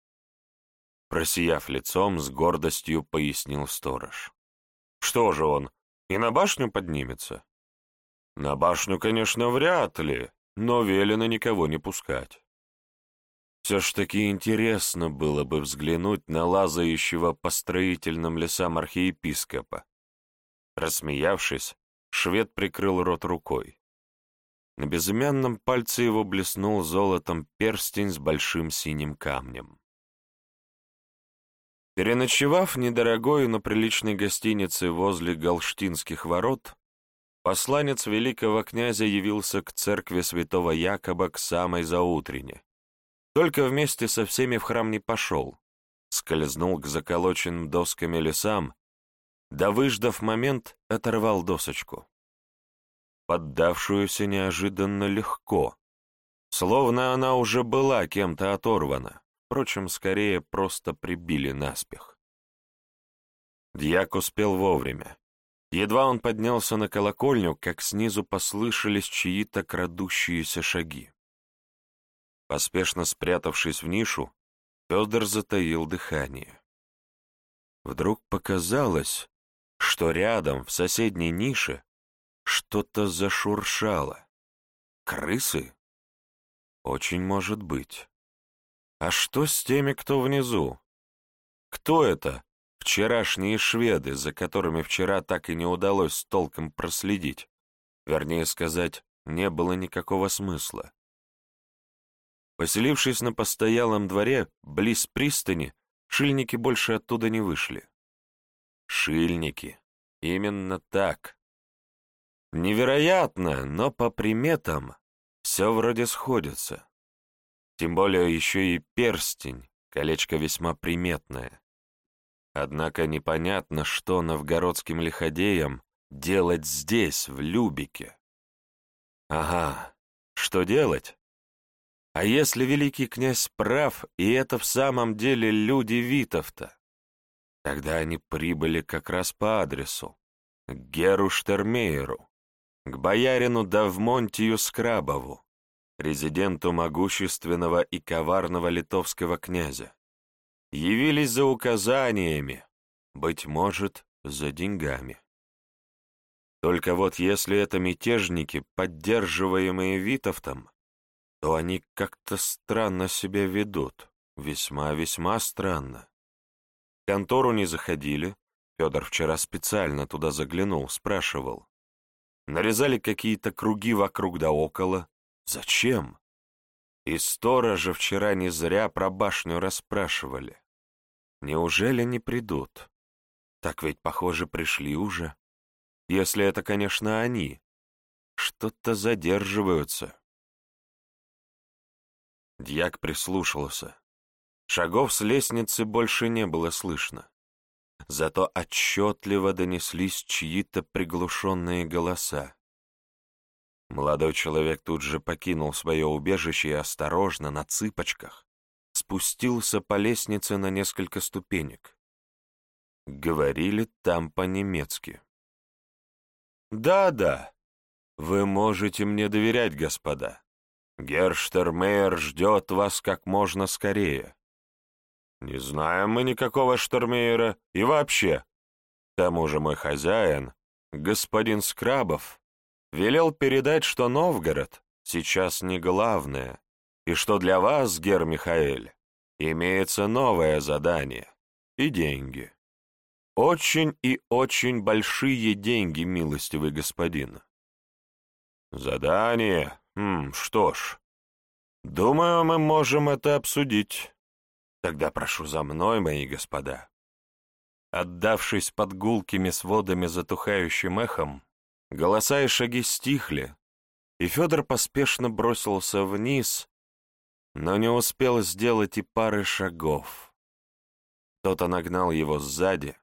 A: Просияв лицом, с гордостью пояснил сторож. Что же он, и на башню поднимется? На башню, конечно, вряд ли, но велено никого не пускать. Все ж таки интересно было бы взглянуть на лазающего по строительным лесам архиепископа. Рассмеявшись, швед прикрыл рот рукой. На безымянном пальце его блеснул золотом перстень с большим синим камнем. Переночевав в недорогой, но приличной гостинице возле Галштинских ворот, посланец великого князя явился к церкви святого Якоба к самой заутрене, только вместе со всеми в храм не пошел, скользнул к заколоченным досками лесам, да, выждав момент, оторвал досочку. Поддавшуюся неожиданно легко, словно она уже была кем-то оторвана, впрочем, скорее просто прибили наспех. Дьяк успел вовремя. Едва он поднялся на колокольню, как снизу послышались чьи-то крадущиеся шаги. Поспешно спрятавшись в нишу, Федор затаил дыхание. Вдруг показалось, что рядом, в соседней нише, что-то зашуршало. Крысы? Очень может быть. А что с теми, кто внизу? Кто это? Вчерашние шведы, за которыми вчера так и не удалось толком проследить. Вернее сказать, не было никакого смысла. Поселившись на постоялом дворе, близ пристани, шильники больше оттуда не вышли. Шильники. Именно так. Невероятно, но по приметам все вроде сходится. Тем более еще и перстень, колечко весьма приметное. Однако непонятно, что новгородским лиходеям делать здесь, в Любике. Ага, что делать? А если великий князь прав, и это в самом деле люди Витовта? Тогда они прибыли как раз по адресу, к Геру Штермейеру, к боярину Давмонтию Скрабову, резиденту могущественного и коварного литовского князя. Явились за указаниями, быть может, за деньгами. Только вот если это мятежники, поддерживаемые Витовтом, то они как-то странно себя ведут, весьма-весьма странно. В контору не заходили, Федор вчера специально туда заглянул, спрашивал. Нарезали какие-то круги вокруг да около. Зачем? И сторожа вчера не зря про башню расспрашивали. Неужели не придут? Так ведь, похоже, пришли уже. Если это, конечно, они. Что-то задерживаются. Дьяк прислушался. Шагов с лестницы больше не было слышно. зато отчетливо донеслись чьи-то приглушенные голоса. Молодой человек тут же покинул свое убежище и осторожно, на цыпочках, спустился по лестнице на несколько ступенек. Говорили там по-немецки. «Да-да, вы можете мне доверять, господа. Герштермейер ждет вас как можно скорее. Не знаем мы никакого Штермейера и вообще. К тому же мой хозяин, господин Скрабов, велел передать, что Новгород сейчас не главное, и что для вас, Гер Михаэль, имеется новое задание и деньги. Очень и очень большие деньги, милостивый господин. Задание? Хм, что ж. Думаю, мы можем это обсудить. Тогда прошу за мной, мои господа. Отдавшись под гулкими сводами затухающим эхом, голоса и шаги стихли, и Федор поспешно бросился вниз, но не успел сделать и пары шагов. Кто-то нагнал его сзади,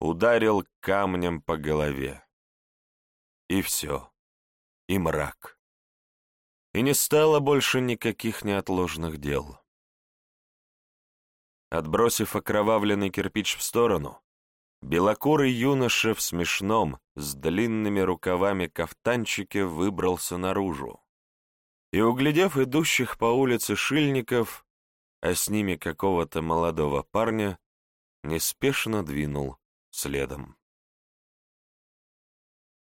A: ударил камнем по голове. И все, и мрак. И не стало больше никаких неотложных дел. Отбросив окровавленный кирпич в сторону, белокурый юноша в смешном, с длинными рукавами кафтанчике выбрался наружу. И, углядев идущих по улице шильников, а с ними какого-то молодого парня, неспешно двинул следом.